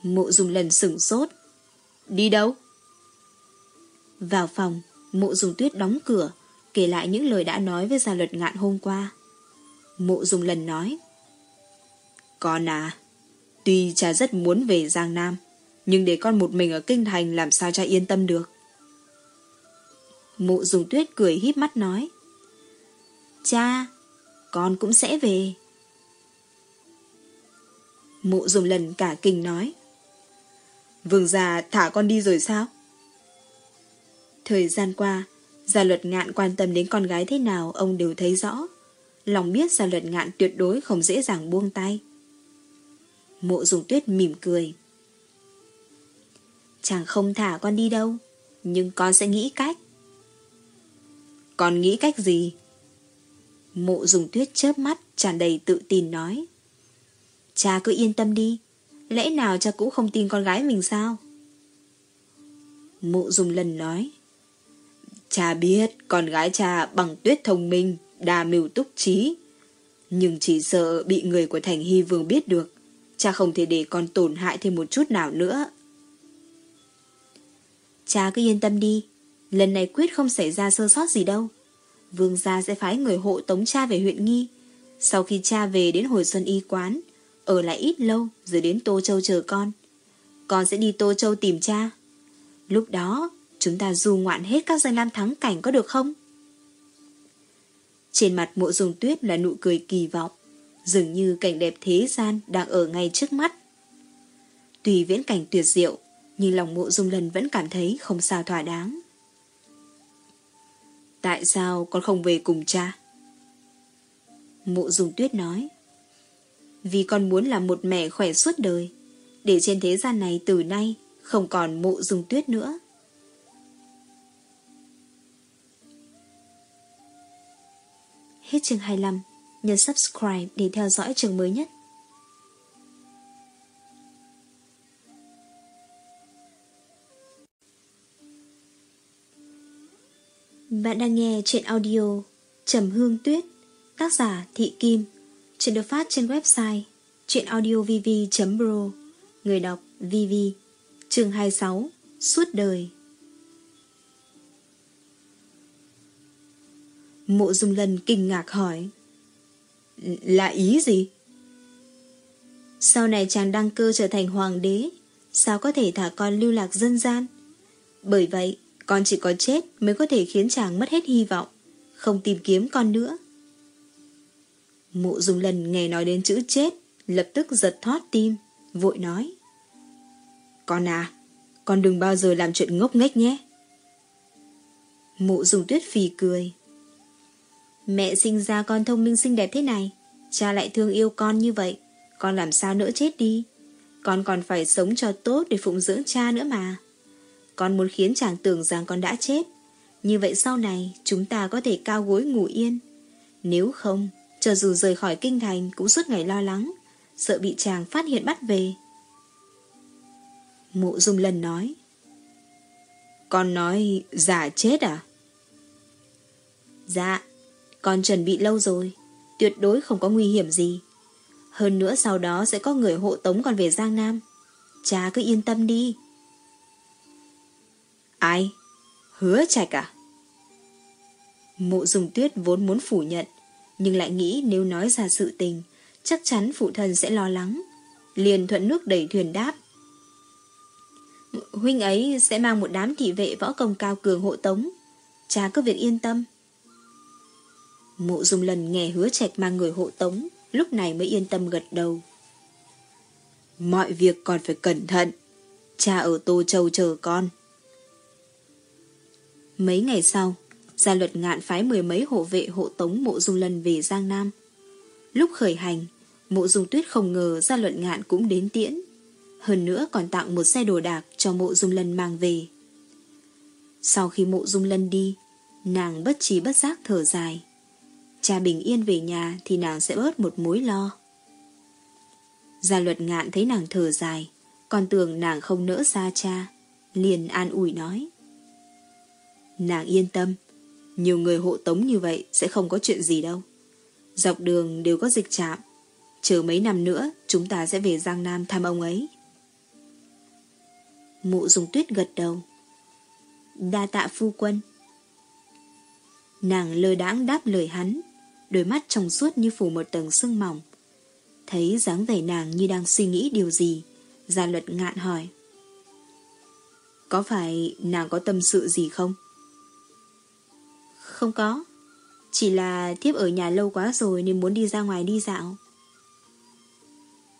Mộ dùng lần sửng sốt. Đi đâu? Vào phòng, mộ dùng tuyết đóng cửa, kể lại những lời đã nói với gia luật ngạn hôm qua. Mộ dùng lần nói. Con à, tuy cha rất muốn về Giang Nam, nhưng để con một mình ở Kinh Thành làm sao cha yên tâm được. Mộ dùng tuyết cười híp mắt nói. Cha, con cũng sẽ về. Mụ dùng lần cả kinh nói. Vương già thả con đi rồi sao? Thời gian qua, Gia luật ngạn quan tâm đến con gái thế nào ông đều thấy rõ. Lòng biết gia luật ngạn tuyệt đối không dễ dàng buông tay. Mộ dùng tuyết mỉm cười. Chàng không thả con đi đâu, nhưng con sẽ nghĩ cách. Con nghĩ cách gì? Mộ dùng tuyết chớp mắt tràn đầy tự tin nói. Cha cứ yên tâm đi, lẽ nào cha cũng không tin con gái mình sao? Mộ dùng lần nói. Cha biết con gái cha bằng tuyết thông minh, đa mưu túc trí. Nhưng chỉ sợ bị người của thành hy vương biết được. Cha không thể để con tổn hại thêm một chút nào nữa. Cha cứ yên tâm đi. Lần này quyết không xảy ra sơ sót gì đâu. Vương gia sẽ phái người hộ tống cha về huyện Nghi. Sau khi cha về đến hồi xuân y quán, ở lại ít lâu rồi đến Tô Châu chờ con. Con sẽ đi Tô Châu tìm cha. Lúc đó, chúng ta du ngoạn hết các danh lam thắng cảnh có được không? Trên mặt mộ dùng tuyết là nụ cười kỳ vọng, dường như cảnh đẹp thế gian đang ở ngay trước mắt. Tùy viễn cảnh tuyệt diệu, nhưng lòng mộ dung lần vẫn cảm thấy không sao thỏa đáng. Tại sao con không về cùng cha? Mộ dung tuyết nói. Vì con muốn là một mẹ khỏe suốt đời, để trên thế gian này từ nay không còn mộ dung tuyết nữa. Hết chương 25, nhấn subscribe để theo dõi chương mới nhất. Bạn đang nghe chuyện audio Trầm Hương Tuyết Tác giả Thị Kim Chuyện được phát trên website chuyenaudiovv.pro Người đọc VV Chương 26 Suốt đời. Mộ Dung Lân kinh ngạc hỏi. Là ý gì? Sau này chàng đăng cơ trở thành hoàng đế, Sao có thể thả con lưu lạc dân gian? Bởi vậy, Con chỉ có chết mới có thể khiến chàng mất hết hy vọng, Không tìm kiếm con nữa. Mộ Dung Lân nghe nói đến chữ chết, Lập tức giật thoát tim, Vội nói. Con à Con đừng bao giờ làm chuyện ngốc nghếch nhé. Mộ Dung Tuyết phì cười. Mẹ sinh ra con thông minh xinh đẹp thế này, Cha lại thương yêu con như vậy, Con làm sao nỡ chết đi? Con còn phải sống cho tốt để phụng dưỡng cha nữa mà. Con muốn khiến chàng tưởng rằng con đã chết. Như vậy sau này, Chúng ta có thể cao gối ngủ yên. Nếu không, Cho dù rời khỏi kinh thành Cũng suốt ngày lo lắng, Sợ bị chàng phát hiện bắt về. Mộ dung lần nói, Con nói giả chết à? Dạ con chuẩn bị lâu rồi, tuyệt đối không có nguy hiểm gì. Hơn nữa sau đó sẽ có người hộ tống con về Giang Nam. Cha cứ yên tâm đi. Ai? Hứa trạch à? Mộ dùng tuyết vốn muốn phủ nhận, nhưng lại nghĩ nếu nói ra sự tình, chắc chắn phụ thân sẽ lo lắng. Liền thuận nước đẩy thuyền đáp. Huynh ấy sẽ mang một đám thị vệ võ công cao cường hộ tống. Cha cứ việc yên tâm. Mộ dung lần nghe hứa trạch mang người hộ tống, lúc này mới yên tâm gật đầu. Mọi việc còn phải cẩn thận. Cha ở Tô Châu chờ con. Mấy ngày sau, gia luật ngạn phái mười mấy hộ vệ hộ tống mộ dung lần về Giang Nam. Lúc khởi hành, mộ dung tuyết không ngờ gia luật ngạn cũng đến tiễn. Hơn nữa còn tặng một xe đồ đạc cho mộ dung lân mang về. Sau khi mộ dung lân đi, nàng bất trí bất giác thở dài cha bình yên về nhà thì nàng sẽ bớt một mối lo. Gia luật ngạn thấy nàng thở dài, còn tưởng nàng không nỡ xa cha, liền an ủi nói. Nàng yên tâm, nhiều người hộ tống như vậy sẽ không có chuyện gì đâu. Dọc đường đều có dịch trạm, chờ mấy năm nữa chúng ta sẽ về Giang Nam thăm ông ấy. Mụ dùng tuyết gật đầu. Đa tạ phu quân. Nàng lơ đãng đáp lời hắn, đôi mắt trong suốt như phủ một tầng sương mỏng. Thấy dáng vẻ nàng như đang suy nghĩ điều gì, gia luật ngạn hỏi. Có phải nàng có tâm sự gì không? Không có, chỉ là thiếp ở nhà lâu quá rồi nên muốn đi ra ngoài đi dạo.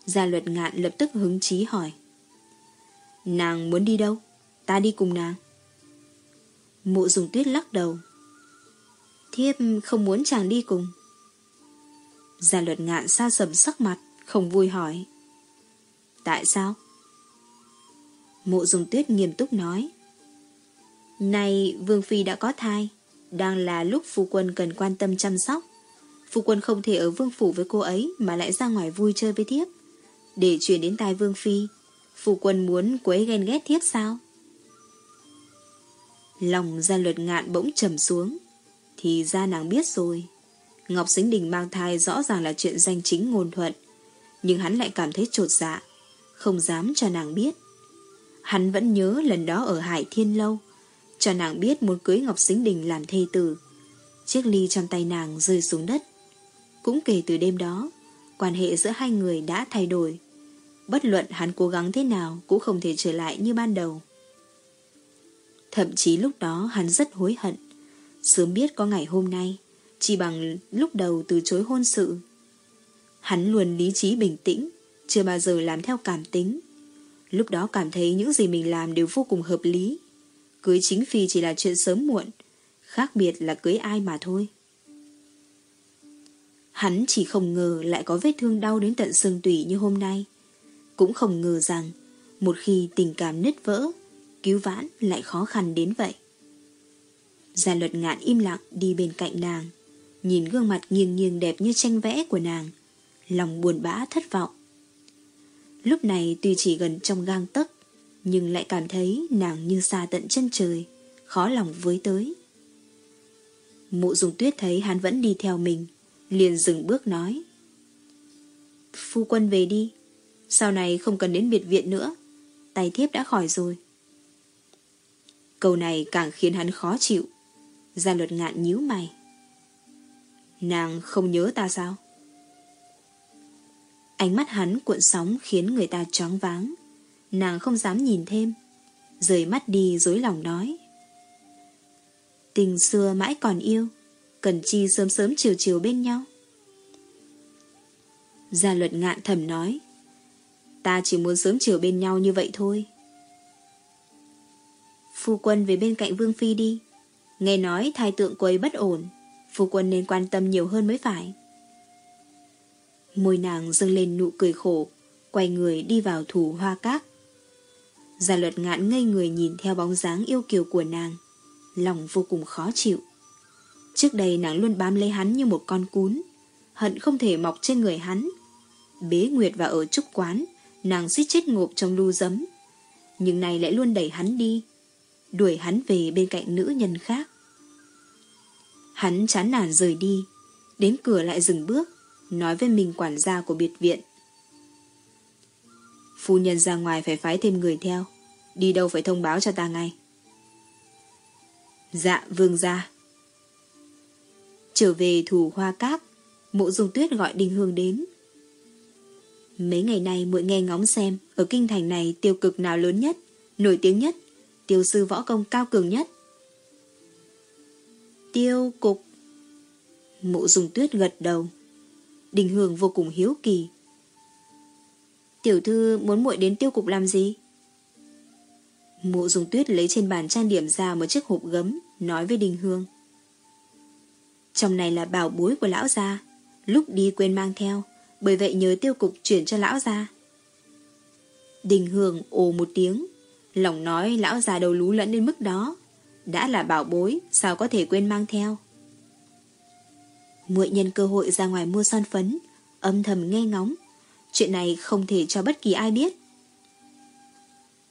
Gia luật ngạn lập tức hứng chí hỏi. Nàng muốn đi đâu? Ta đi cùng nàng. Mộ dùng tuyết lắc đầu. Thiếp không muốn chàng đi cùng. Gia luật ngạn xa sầm sắc mặt, không vui hỏi. Tại sao? Mộ dùng tuyết nghiêm túc nói. Này Vương Phi đã có thai, đang là lúc phu quân cần quan tâm chăm sóc. Phu quân không thể ở vương phủ với cô ấy mà lại ra ngoài vui chơi với thiếp. Để chuyển đến tai Vương Phi, phu quân muốn quấy ghen ghét thiếp sao? Lòng gia luật ngạn bỗng trầm xuống. Thì ra nàng biết rồi. Ngọc Sính Đình mang thai rõ ràng là chuyện danh chính ngôn thuận. Nhưng hắn lại cảm thấy trột dạ. Không dám cho nàng biết. Hắn vẫn nhớ lần đó ở Hải Thiên Lâu. Cho nàng biết muốn cưới Ngọc Sính Đình làm thê tử. Chiếc ly trong tay nàng rơi xuống đất. Cũng kể từ đêm đó, quan hệ giữa hai người đã thay đổi. Bất luận hắn cố gắng thế nào cũng không thể trở lại như ban đầu. Thậm chí lúc đó hắn rất hối hận. Sớm biết có ngày hôm nay, chỉ bằng lúc đầu từ chối hôn sự. Hắn luôn lý trí bình tĩnh, chưa bao giờ làm theo cảm tính. Lúc đó cảm thấy những gì mình làm đều vô cùng hợp lý. Cưới chính phi chỉ là chuyện sớm muộn, khác biệt là cưới ai mà thôi. Hắn chỉ không ngờ lại có vết thương đau đến tận xương tủy như hôm nay. Cũng không ngờ rằng, một khi tình cảm nứt vỡ, cứu vãn lại khó khăn đến vậy. Gia luật ngạn im lặng đi bên cạnh nàng, nhìn gương mặt nghiêng nghiêng đẹp như tranh vẽ của nàng, lòng buồn bã thất vọng. Lúc này tuy chỉ gần trong gang tấc, nhưng lại cảm thấy nàng như xa tận chân trời, khó lòng với tới. Mụ dùng tuyết thấy hắn vẫn đi theo mình, liền dừng bước nói. Phu quân về đi, sau này không cần đến biệt viện nữa, tay thiếp đã khỏi rồi. Câu này càng khiến hắn khó chịu. Gia luật ngạn nhíu mày. Nàng không nhớ ta sao? Ánh mắt hắn cuộn sóng khiến người ta choáng váng. Nàng không dám nhìn thêm. Rời mắt đi dối lòng nói. Tình xưa mãi còn yêu. Cần chi sớm sớm chiều chiều bên nhau. Gia luật ngạn thầm nói. Ta chỉ muốn sớm chiều bên nhau như vậy thôi. Phu quân về bên cạnh Vương Phi đi. Nghe nói thai tượng quấy bất ổn. Phu quân nên quan tâm nhiều hơn mới phải. Môi nàng dâng lên nụ cười khổ, quay người đi vào thủ hoa cát. Gia luật ngạn ngây người nhìn theo bóng dáng yêu kiều của nàng, lòng vô cùng khó chịu. Trước đây nàng luôn bám lấy hắn như một con cún, hận không thể mọc trên người hắn. Bế Nguyệt và ở trúc quán, nàng suýt chết ngộp trong lưu giấm. Nhưng này lại luôn đẩy hắn đi, đuổi hắn về bên cạnh nữ nhân khác. Hắn chán nản rời đi, đến cửa lại dừng bước, nói với mình quản gia của biệt viện. Phu nhân ra ngoài phải phái thêm người theo, đi đâu phải thông báo cho ta ngay. Dạ vương gia. Trở về thủ hoa cáp, mộ dung tuyết gọi Đinh Hương đến. Mấy ngày nay muội nghe ngóng xem ở kinh thành này tiêu cực nào lớn nhất, nổi tiếng nhất tiêu sư võ công cao cường nhất. Tiêu cục Mộ dùng tuyết gật đầu. Đình Hương vô cùng hiếu kỳ. Tiểu thư muốn muội đến tiêu cục làm gì? Mộ dùng tuyết lấy trên bàn trang điểm ra một chiếc hộp gấm, nói với Đình Hương. Trong này là bảo bối của lão gia, lúc đi quên mang theo, bởi vậy nhớ tiêu cục chuyển cho lão gia. Đình Hương ồ một tiếng, Lòng nói lão già đầu lú lẫn đến mức đó. Đã là bảo bối, sao có thể quên mang theo. muội nhân cơ hội ra ngoài mua son phấn, âm thầm nghe ngóng. Chuyện này không thể cho bất kỳ ai biết.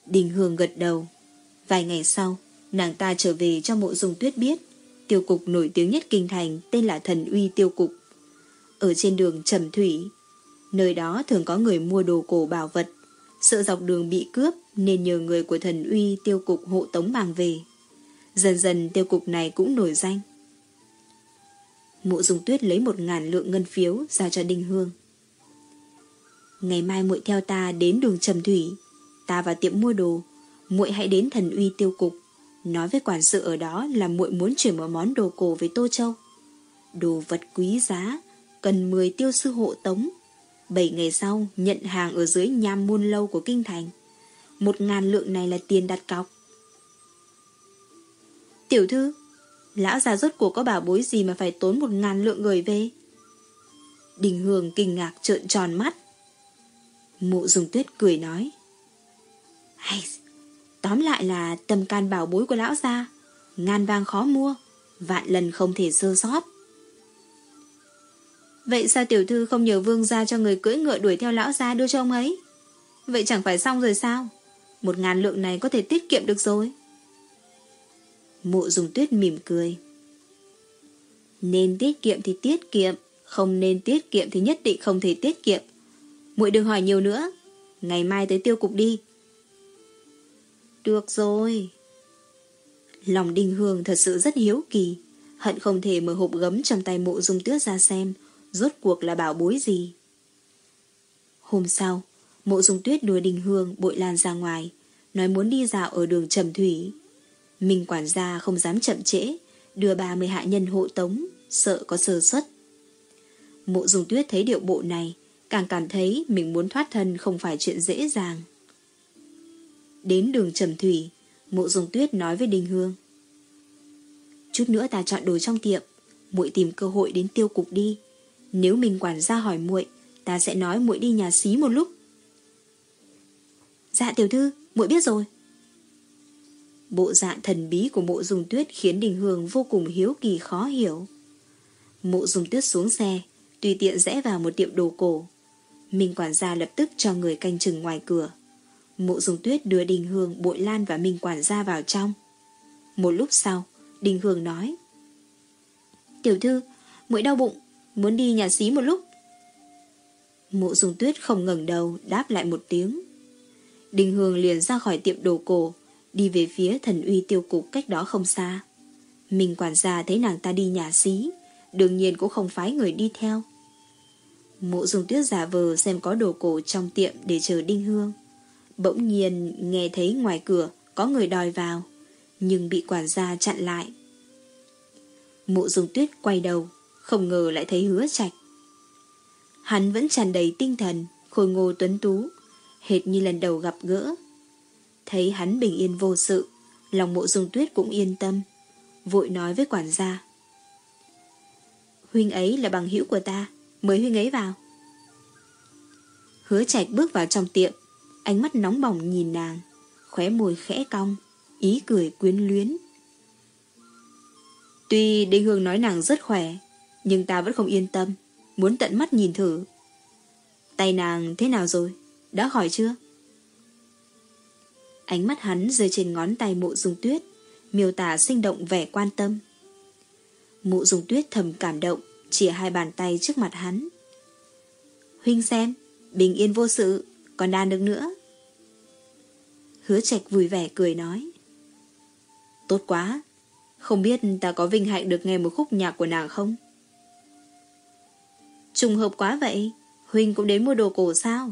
Đình Hương gật đầu. Vài ngày sau, nàng ta trở về cho mộ dùng tuyết biết tiêu cục nổi tiếng nhất kinh thành tên là thần uy tiêu cục. Ở trên đường Trầm Thủy, nơi đó thường có người mua đồ cổ bảo vật, sợ dọc đường bị cướp nên nhờ người của thần uy tiêu cục hộ tống mang về. Dần dần tiêu cục này cũng nổi danh. Mộ dùng tuyết lấy một ngàn lượng ngân phiếu ra cho Đinh Hương. Ngày mai muội theo ta đến đường Trầm Thủy, ta vào tiệm mua đồ, muội hãy đến thần uy tiêu cục, nói với quản sự ở đó là muội muốn chuyển một món đồ cổ về Tô Châu. Đồ vật quý giá, cần 10 tiêu sư hộ tống. 7 ngày sau nhận hàng ở dưới nham môn lâu của kinh thành. Một ngàn lượng này là tiền đặt cọc. Tiểu thư, lão già rốt cuộc có bảo bối gì mà phải tốn một ngàn lượng người về? Đình Hương kinh ngạc trợn tròn mắt. Mụ dùng tuyết cười nói. Hay, tóm lại là tầm can bảo bối của lão gia, ngàn vàng khó mua, vạn lần không thể sơ sót. Vậy sao tiểu thư không nhờ vương gia cho người cưỡi ngựa đuổi theo lão gia đưa cho ông ấy? Vậy chẳng phải xong rồi sao? Một ngàn lượng này có thể tiết kiệm được rồi mộ dùng tuyết mỉm cười. Nên tiết kiệm thì tiết kiệm, không nên tiết kiệm thì nhất định không thể tiết kiệm. muội đừng hỏi nhiều nữa. Ngày mai tới tiêu cục đi. Được rồi. Lòng đình hương thật sự rất hiếu kỳ. Hận không thể mở hộp gấm trong tay mộ dung tuyết ra xem rốt cuộc là bảo bối gì. Hôm sau, mộ dung tuyết đuổi đình hương bội lan ra ngoài, nói muốn đi dạo ở đường trầm thủy. Mình quản gia không dám chậm trễ, đưa ba mươi hạ nhân hộ tống, sợ có sơ suất. Mộ dung tuyết thấy điệu bộ này, càng cảm thấy mình muốn thoát thân không phải chuyện dễ dàng. Đến đường trầm thủy, mộ dung tuyết nói với Đình Hương. Chút nữa ta chọn đồ trong tiệm, muội tìm cơ hội đến tiêu cục đi. Nếu mình quản gia hỏi muội, ta sẽ nói muội đi nhà xí một lúc. Dạ tiểu thư, muội biết rồi. Bộ dạng thần bí của mộ dùng tuyết khiến Đình Hương vô cùng hiếu kỳ khó hiểu. Mộ dùng tuyết xuống xe, tùy tiện rẽ vào một tiệm đồ cổ. Minh quản gia lập tức cho người canh chừng ngoài cửa. Mộ dùng tuyết đưa Đình Hương, Bội Lan và Minh quản gia vào trong. Một lúc sau, Đình Hương nói. Tiểu thư, mũi đau bụng, muốn đi nhà xí một lúc. Mộ dùng tuyết không ngẩng đầu, đáp lại một tiếng. Đình Hương liền ra khỏi tiệm đồ cổ, đi về phía thần uy tiêu cục cách đó không xa. Mình quản gia thấy nàng ta đi nhà xí, đương nhiên cũng không phái người đi theo. Mộ dùng tuyết giả vờ xem có đồ cổ trong tiệm để chờ Đinh Hương. Bỗng nhiên nghe thấy ngoài cửa có người đòi vào, nhưng bị quản gia chặn lại. Mộ dùng tuyết quay đầu, không ngờ lại thấy hứa trạch. Hắn vẫn tràn đầy tinh thần, khôi ngô tuấn tú, hệt như lần đầu gặp gỡ. Thấy hắn bình yên vô sự, lòng mộ dung tuyết cũng yên tâm, vội nói với quản gia. Huynh ấy là bằng hữu của ta, mời huynh ấy vào. Hứa trạch bước vào trong tiệm, ánh mắt nóng bỏng nhìn nàng, khóe môi khẽ cong, ý cười quyến luyến. Tuy Đinh Hương nói nàng rất khỏe, nhưng ta vẫn không yên tâm, muốn tận mắt nhìn thử. Tay nàng thế nào rồi? Đã khỏi chưa? Ánh mắt hắn rơi trên ngón tay mộ dung tuyết, miêu tả sinh động vẻ quan tâm. Mộ dung tuyết thầm cảm động, chìa hai bàn tay trước mặt hắn. Huynh xem, bình yên vô sự, còn đàn được nữa. Hứa trạch vui vẻ cười nói. Tốt quá, không biết ta có vinh hạnh được nghe một khúc nhạc của nàng không? Trùng hợp quá vậy, Huynh cũng đến mua đồ cổ sao?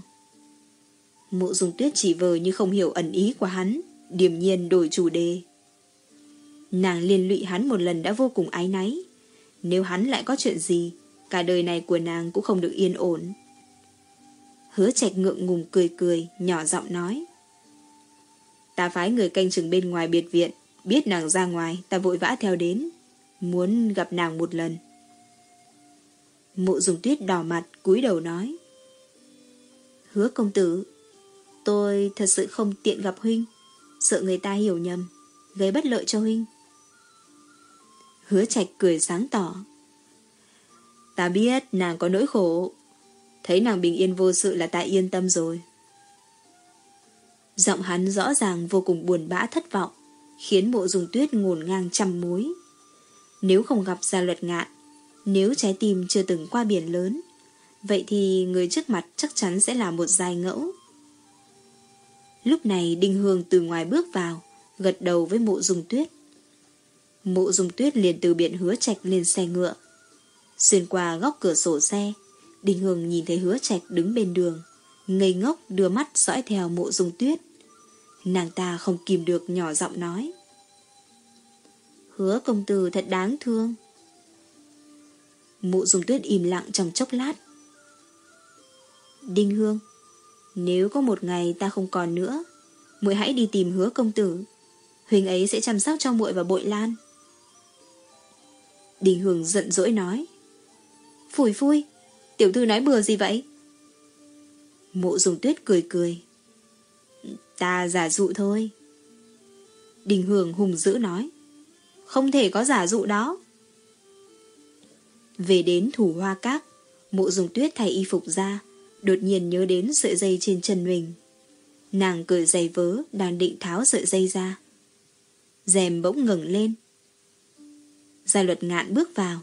Mộ dung tuyết chỉ vờ như không hiểu ẩn ý của hắn, điềm nhiên đổi chủ đề. Nàng liên lụy hắn một lần đã vô cùng ái náy. Nếu hắn lại có chuyện gì, cả đời này của nàng cũng không được yên ổn. Hứa trạch ngượng ngùng cười cười, nhỏ giọng nói. Ta phái người canh chừng bên ngoài biệt viện, biết nàng ra ngoài, ta vội vã theo đến. Muốn gặp nàng một lần. Mộ dùng tuyết đỏ mặt, cúi đầu nói. Hứa công tử, tôi thật sự không tiện gặp huynh, sợ người ta hiểu nhầm, gây bất lợi cho huynh. Hứa trạch cười sáng tỏ. Ta biết nàng có nỗi khổ, thấy nàng bình yên vô sự là ta yên tâm rồi. Giọng hắn rõ ràng vô cùng buồn bã thất vọng, khiến bộ dùng tuyết ngổn ngang trăm mối. Nếu không gặp gia luật ngạn, nếu trái tim chưa từng qua biển lớn, vậy thì người trước mặt chắc chắn sẽ là một dài ngẫu. Lúc này Đinh Hương từ ngoài bước vào, gật đầu với mộ dùng tuyết. Mộ dùng tuyết liền từ biển hứa trạch lên xe ngựa. Xuyên qua góc cửa sổ xe, Đinh Hương nhìn thấy hứa trạch đứng bên đường, ngây ngốc đưa mắt dõi theo mộ dùng tuyết. Nàng ta không kìm được nhỏ giọng nói. Hứa công tử thật đáng thương. Mụ dùng tuyết im lặng trong chốc lát. Đinh Hương, nếu có một ngày ta không còn nữa, muội hãy đi tìm hứa công tử. Huỳnh ấy sẽ chăm sóc cho muội và bội lan. Đình hường giận dỗi nói. Phủi phui, tiểu thư nói bừa gì vậy? Mộ dùng tuyết cười cười. Ta giả dụ thôi. Đình hường hùng dữ nói. Không thể có giả dụ đó. Về đến thủ hoa các, mộ dùng tuyết thay y phục ra, đột nhiên nhớ đến sợi dây trên chân mình. Nàng cởi giày vớ, đang định tháo sợi dây ra. rèm bỗng ngừng lên. Gia luật ngạn bước vào.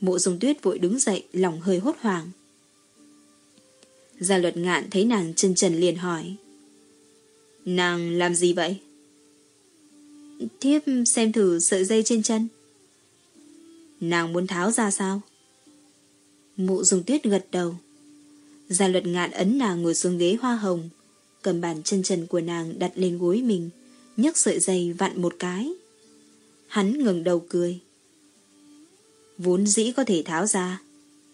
Mộ dung tuyết vội đứng dậy, lòng hơi hốt hoảng. Gia luật ngạn thấy nàng chân trần liền hỏi. Nàng làm gì vậy? Thiếp xem thử sợi dây trên chân. Nàng muốn tháo ra sao? Mụ dùng tuyết gật đầu. Gia luật ngạn ấn nàng ngồi xuống ghế hoa hồng, cầm bàn chân trần của nàng đặt lên gối mình, nhấc sợi dây vặn một cái. Hắn ngừng đầu cười. Vốn dĩ có thể tháo ra,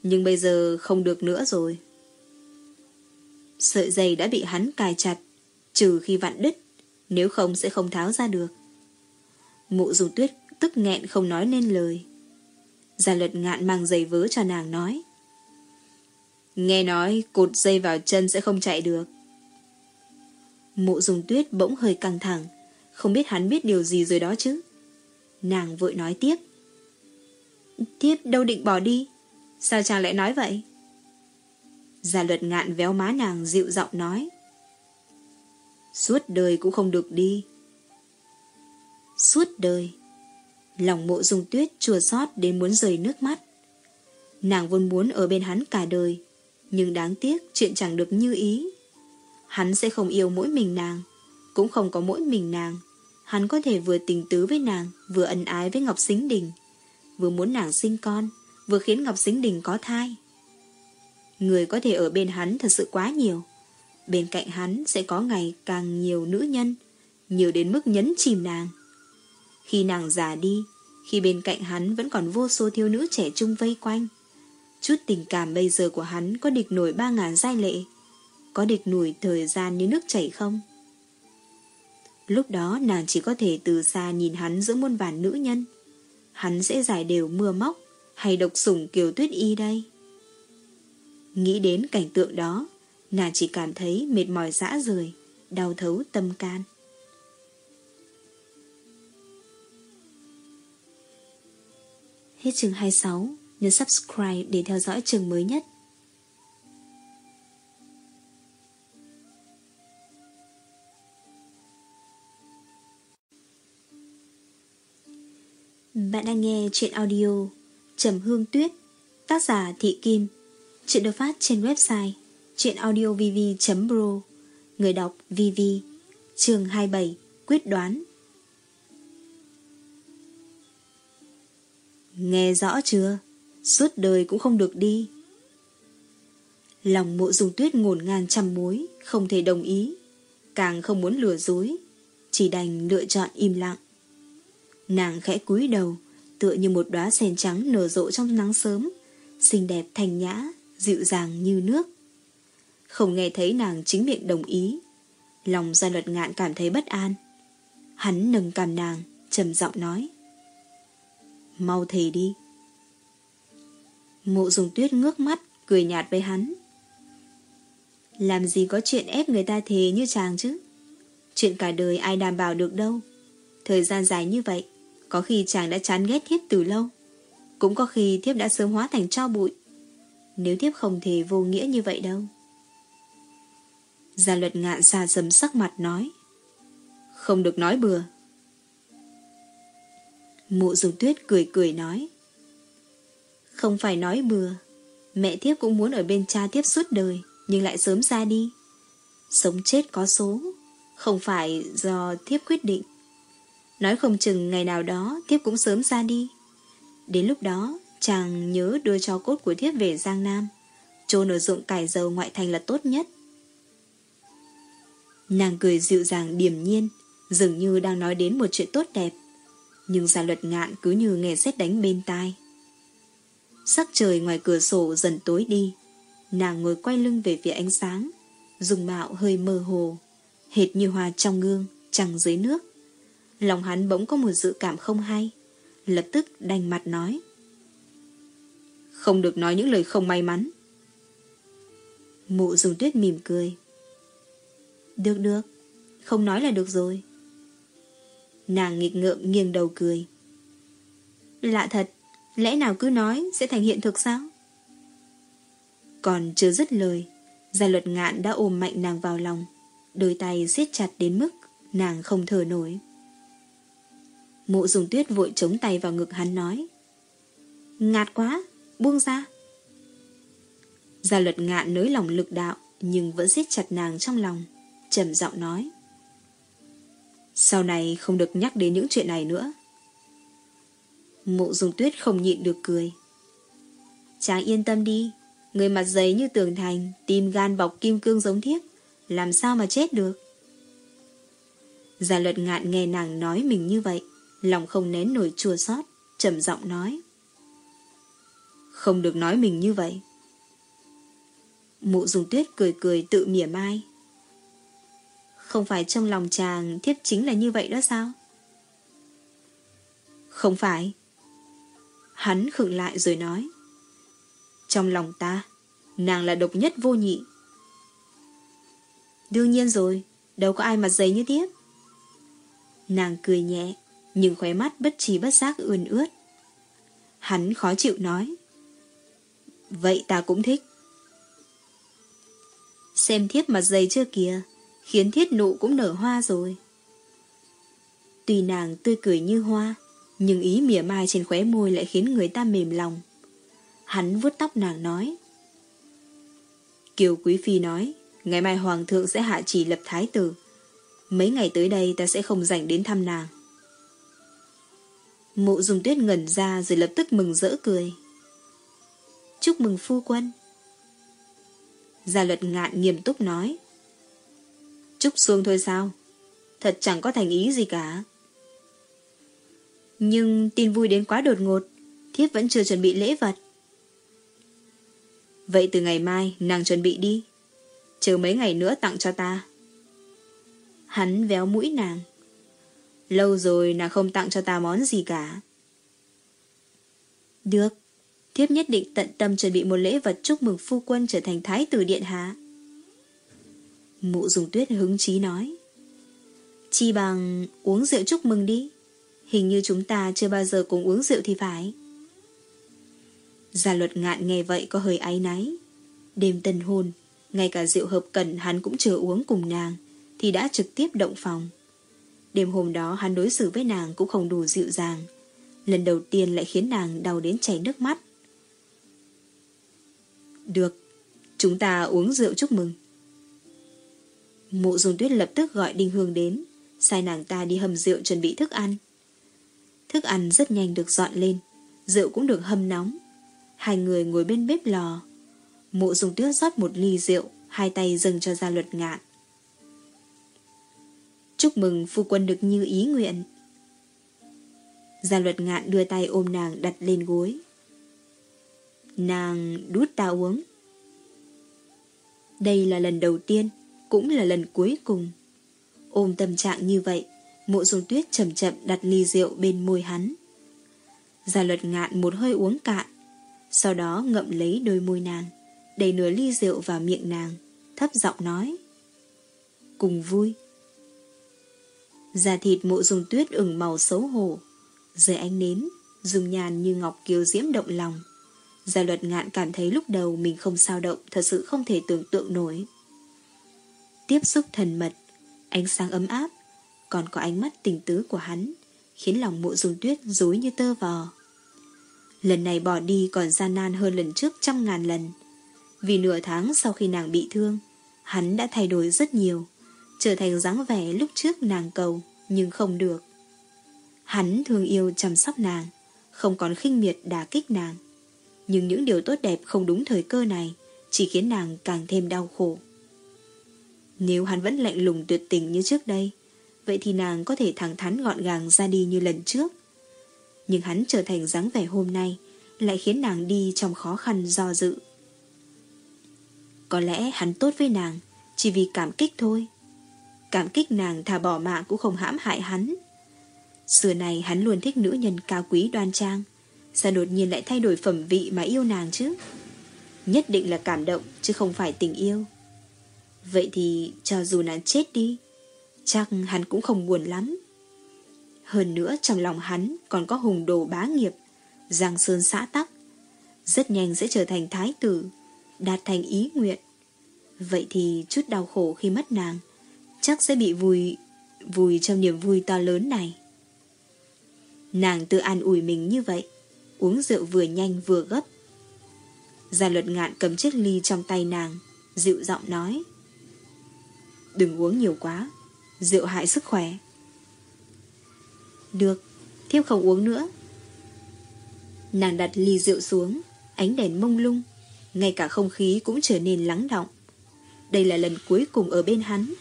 nhưng bây giờ không được nữa rồi. Sợi dây đã bị hắn cài chặt, trừ khi vặn đứt, nếu không sẽ không tháo ra được. Mụ dùng tuyết tức nghẹn không nói nên lời. Gia luật ngạn mang giày vớ cho nàng nói. Nghe nói cột dây vào chân sẽ không chạy được. Mụ dùng tuyết bỗng hơi căng thẳng, không biết hắn biết điều gì rồi đó chứ. Nàng vội nói tiếp. Tiếp đâu định bỏ đi, sao chàng lại nói vậy? Gia luật ngạn véo má nàng dịu giọng nói. Suốt đời cũng không được đi. Suốt đời. Lòng mộ dung tuyết chua xót đến muốn rời nước mắt. Nàng vốn muốn ở bên hắn cả đời, nhưng đáng tiếc chuyện chẳng được như ý. Hắn sẽ không yêu mỗi mình nàng, cũng không có mỗi mình nàng. Hắn có thể vừa tình tứ với nàng, vừa ân ái với Ngọc Xính Đình, vừa muốn nàng sinh con, vừa khiến Ngọc Xính Đình có thai. Người có thể ở bên hắn thật sự quá nhiều. Bên cạnh hắn sẽ có ngày càng nhiều nữ nhân, nhiều đến mức nhấn chìm nàng. Khi nàng già đi, khi bên cạnh hắn vẫn còn vô số thiếu nữ trẻ trung vây quanh, chút tình cảm bây giờ của hắn có địch nổi ba ngàn giai lệ, có địch nổi thời gian như nước chảy không? Lúc đó nàng chỉ có thể từ xa nhìn hắn giữa muôn vàn nữ nhân. Hắn sẽ giải đều mưa móc hay độc sủng kiều tuyết y đây? Nghĩ đến cảnh tượng đó, nàng chỉ cảm thấy mệt mỏi dã rời, đau thấu tâm can. Hết chương 26, nhớ subscribe để theo dõi trường mới nhất. Bạn đang nghe chuyện audio Trầm Hương Tuyết, Tác giả Thị Kim Chuyện được phát trên website chuyenaudiovv.pro Người đọc VV Chương 27 Quyết đoán Nghe rõ chưa? Suốt đời cũng không được đi. Lòng mộ dùng tuyết ngổn ngang trăm mối, không thể đồng ý. Càng không muốn lừa dối, chỉ đành lựa chọn im lặng. Nàng khẽ cúi đầu, tựa như một đóa sen trắng nở rộ trong nắng sớm, xinh đẹp thanh nhã, dịu dàng như nước. Không nghe thấy nàng chính miệng đồng ý, lòng gia luật ngạn cảm thấy bất an. Hắn nâng cằm nàng, trầm giọng nói mau thề đi. Mộ dùng tuyết ngước mắt, cười nhạt với hắn. Làm gì có chuyện ép người ta thề như chàng chứ? Chuyện cả đời ai đảm bảo được đâu. Thời gian dài như vậy, có khi chàng đã chán ghét thiếp từ lâu. Cũng có khi thiếp đã sớm hóa thành cho bụi. Nếu thiếp không thể vô nghĩa như vậy đâu. Gia luật ngạn xa sầm sắc mặt nói. Không được nói bừa. Mộ dùng tuyết cười cười nói. Không phải nói bừa. Mẹ thiếp cũng muốn ở bên cha thiếp suốt đời, nhưng lại sớm ra đi. Sống chết có số, không phải do thiếp quyết định. Nói không chừng ngày nào đó thiếp cũng sớm ra đi. Đến lúc đó, chàng nhớ đưa cho cốt của thiếp về Giang Nam. chôn ở dụng cải dầu ngoại thành là tốt nhất. Nàng cười dịu dàng điềm nhiên, dường như đang nói đến một chuyện tốt đẹp nhưng gia luật ngạn cứ như nghe xét đánh bên tai. Sắc trời ngoài cửa sổ dần tối đi, nàng ngồi quay lưng về phía ánh sáng, dùng mạo hơi mơ hồ, hệt như hoa trong gương, trăng dưới nước. Lòng hắn bỗng có một dự cảm không hay, lập tức đành mặt nói. Không được nói những lời không may mắn. Mụ dùng tuyết mỉm cười. Được được, không nói là được rồi. Nàng nghịch ngợm nghiêng đầu cười. Lạ thật, lẽ nào cứ nói sẽ thành hiện thực sao? Còn chưa dứt lời, gia luật ngạn đã ôm mạnh nàng vào lòng, đôi tay siết chặt đến mức nàng không thở nổi. Mộ dùng tuyết vội chống tay vào ngực hắn nói. Ngạt quá, buông ra. Gia luật ngạn nới lòng lực đạo, nhưng vẫn siết chặt nàng trong lòng, trầm giọng nói. Sau này không được nhắc đến những chuyện này nữa. Mộ dùng tuyết không nhịn được cười. Chàng yên tâm đi, người mặt giấy như tường thành, tim gan bọc kim cương giống thiết, làm sao mà chết được. Gia luật ngạn nghe nàng nói mình như vậy, lòng không nén nổi chua xót, trầm giọng nói. Không được nói mình như vậy. Mụ dùng tuyết cười cười tự mỉa mai. Không phải trong lòng chàng thiếp chính là như vậy đó sao? Không phải. Hắn khựng lại rồi nói. Trong lòng ta, nàng là độc nhất vô nhị. Đương nhiên rồi, đâu có ai mặt dày như tiếp. Nàng cười nhẹ, nhưng khóe mắt bất trí bất giác ươn ướt. Hắn khó chịu nói. Vậy ta cũng thích. Xem thiếp mặt dày chưa kìa, khiến thiết nụ cũng nở hoa rồi. tùy nàng tươi cười như hoa, nhưng ý mỉa mai trên khóe môi lại khiến người ta mềm lòng. Hắn vuốt tóc nàng nói. Kiều Quý Phi nói, ngày mai Hoàng thượng sẽ hạ chỉ lập thái tử. Mấy ngày tới đây ta sẽ không dành đến thăm nàng. Mộ dùng tuyết ngẩn ra rồi lập tức mừng rỡ cười. Chúc mừng phu quân. Gia luật ngạn nghiêm túc nói. Chúc xuông thôi sao? Thật chẳng có thành ý gì cả. Nhưng tin vui đến quá đột ngột, thiếp vẫn chưa chuẩn bị lễ vật. Vậy từ ngày mai nàng chuẩn bị đi. Chờ mấy ngày nữa tặng cho ta. Hắn véo mũi nàng. Lâu rồi nàng không tặng cho ta món gì cả. Được, thiếp nhất định tận tâm chuẩn bị một lễ vật chúc mừng phu quân trở thành thái tử điện hạ. Mụ dùng tuyết hứng chí nói. Chi bằng uống rượu chúc mừng đi. Hình như chúng ta chưa bao giờ cùng uống rượu thì phải. Gia luật ngạn nghe vậy có hơi áy náy. Đêm tân hôn, ngay cả rượu hợp cần hắn cũng chưa uống cùng nàng, thì đã trực tiếp động phòng. Đêm hôm đó hắn đối xử với nàng cũng không đủ dịu dàng. Lần đầu tiên lại khiến nàng đau đến chảy nước mắt. Được, chúng ta uống rượu chúc mừng. Mụ dùng tuyết lập tức gọi Đinh Hương đến, sai nàng ta đi hầm rượu chuẩn bị thức ăn. Thức ăn rất nhanh được dọn lên, rượu cũng được hâm nóng. Hai người ngồi bên bếp lò. Mụ dùng tuyết rót một ly rượu, hai tay dâng cho gia luật ngạn. Chúc mừng phu quân được như ý nguyện. Gia luật ngạn đưa tay ôm nàng đặt lên gối. Nàng đút ta uống. Đây là lần đầu tiên, cũng là lần cuối cùng. Ôm tâm trạng như vậy, mộ dung tuyết chậm chậm đặt ly rượu bên môi hắn. Gia luật ngạn một hơi uống cạn, sau đó ngậm lấy đôi môi nàng, đầy nửa ly rượu vào miệng nàng, thấp giọng nói. Cùng vui. Da thịt mộ dùng tuyết ửng màu xấu hổ, dưới ánh nến, dùng nhàn như ngọc kiều diễm động lòng. Gia luật ngạn cảm thấy lúc đầu mình không sao động, thật sự không thể tưởng tượng nổi. Tiếp xúc thần mật, ánh sáng ấm áp, còn có ánh mắt tình tứ của hắn, khiến lòng mộ dung tuyết dối như tơ vò. Lần này bỏ đi còn gian nan hơn lần trước trăm ngàn lần. Vì nửa tháng sau khi nàng bị thương, hắn đã thay đổi rất nhiều, trở thành dáng vẻ lúc trước nàng cầu, nhưng không được. Hắn thương yêu chăm sóc nàng, không còn khinh miệt đả kích nàng. Nhưng những điều tốt đẹp không đúng thời cơ này chỉ khiến nàng càng thêm đau khổ. Nếu hắn vẫn lạnh lùng tuyệt tình như trước đây, vậy thì nàng có thể thẳng thắn gọn gàng ra đi như lần trước. Nhưng hắn trở thành dáng vẻ hôm nay lại khiến nàng đi trong khó khăn do dự. Có lẽ hắn tốt với nàng chỉ vì cảm kích thôi. Cảm kích nàng thà bỏ mạng cũng không hãm hại hắn. Xưa này hắn luôn thích nữ nhân cao quý đoan trang, Sao đột nhiên lại thay đổi phẩm vị mà yêu nàng chứ Nhất định là cảm động Chứ không phải tình yêu Vậy thì cho dù nàng chết đi Chắc hắn cũng không buồn lắm. Hơn nữa trong lòng hắn Còn có hùng đồ bá nghiệp, Giang sơn xã tắc, Rất nhanh sẽ trở thành thái tử, Đạt thành ý nguyện. Vậy thì chút đau khổ khi mất nàng, Chắc sẽ bị vùi Vùi trong niềm vui to lớn này. Nàng tự an ủi mình như vậy, Uống rượu vừa nhanh vừa gấp. Gia luật ngạn cầm chiếc ly trong tay nàng, Dịu giọng nói, Đừng uống nhiều quá Rượu hại sức khỏe. Được, Thiếp không uống nữa. Nàng đặt ly rượu xuống, Ánh đèn mông lung, Ngay cả không khí cũng trở nên lắng động Đây là lần cuối cùng ở bên hắn.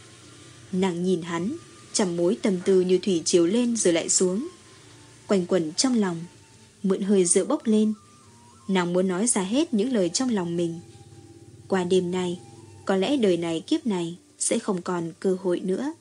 Nàng nhìn hắn Chầm mối tầm tư như thủy chiều lên rồi lại xuống. Quanh quẩn trong lòng, Mượn hơi rượu bốc lên. Nàng muốn nói ra hết những lời trong lòng mình. Qua đêm nay, Có lẽ đời này kiếp này Sẽ không còn cơ hội nữa.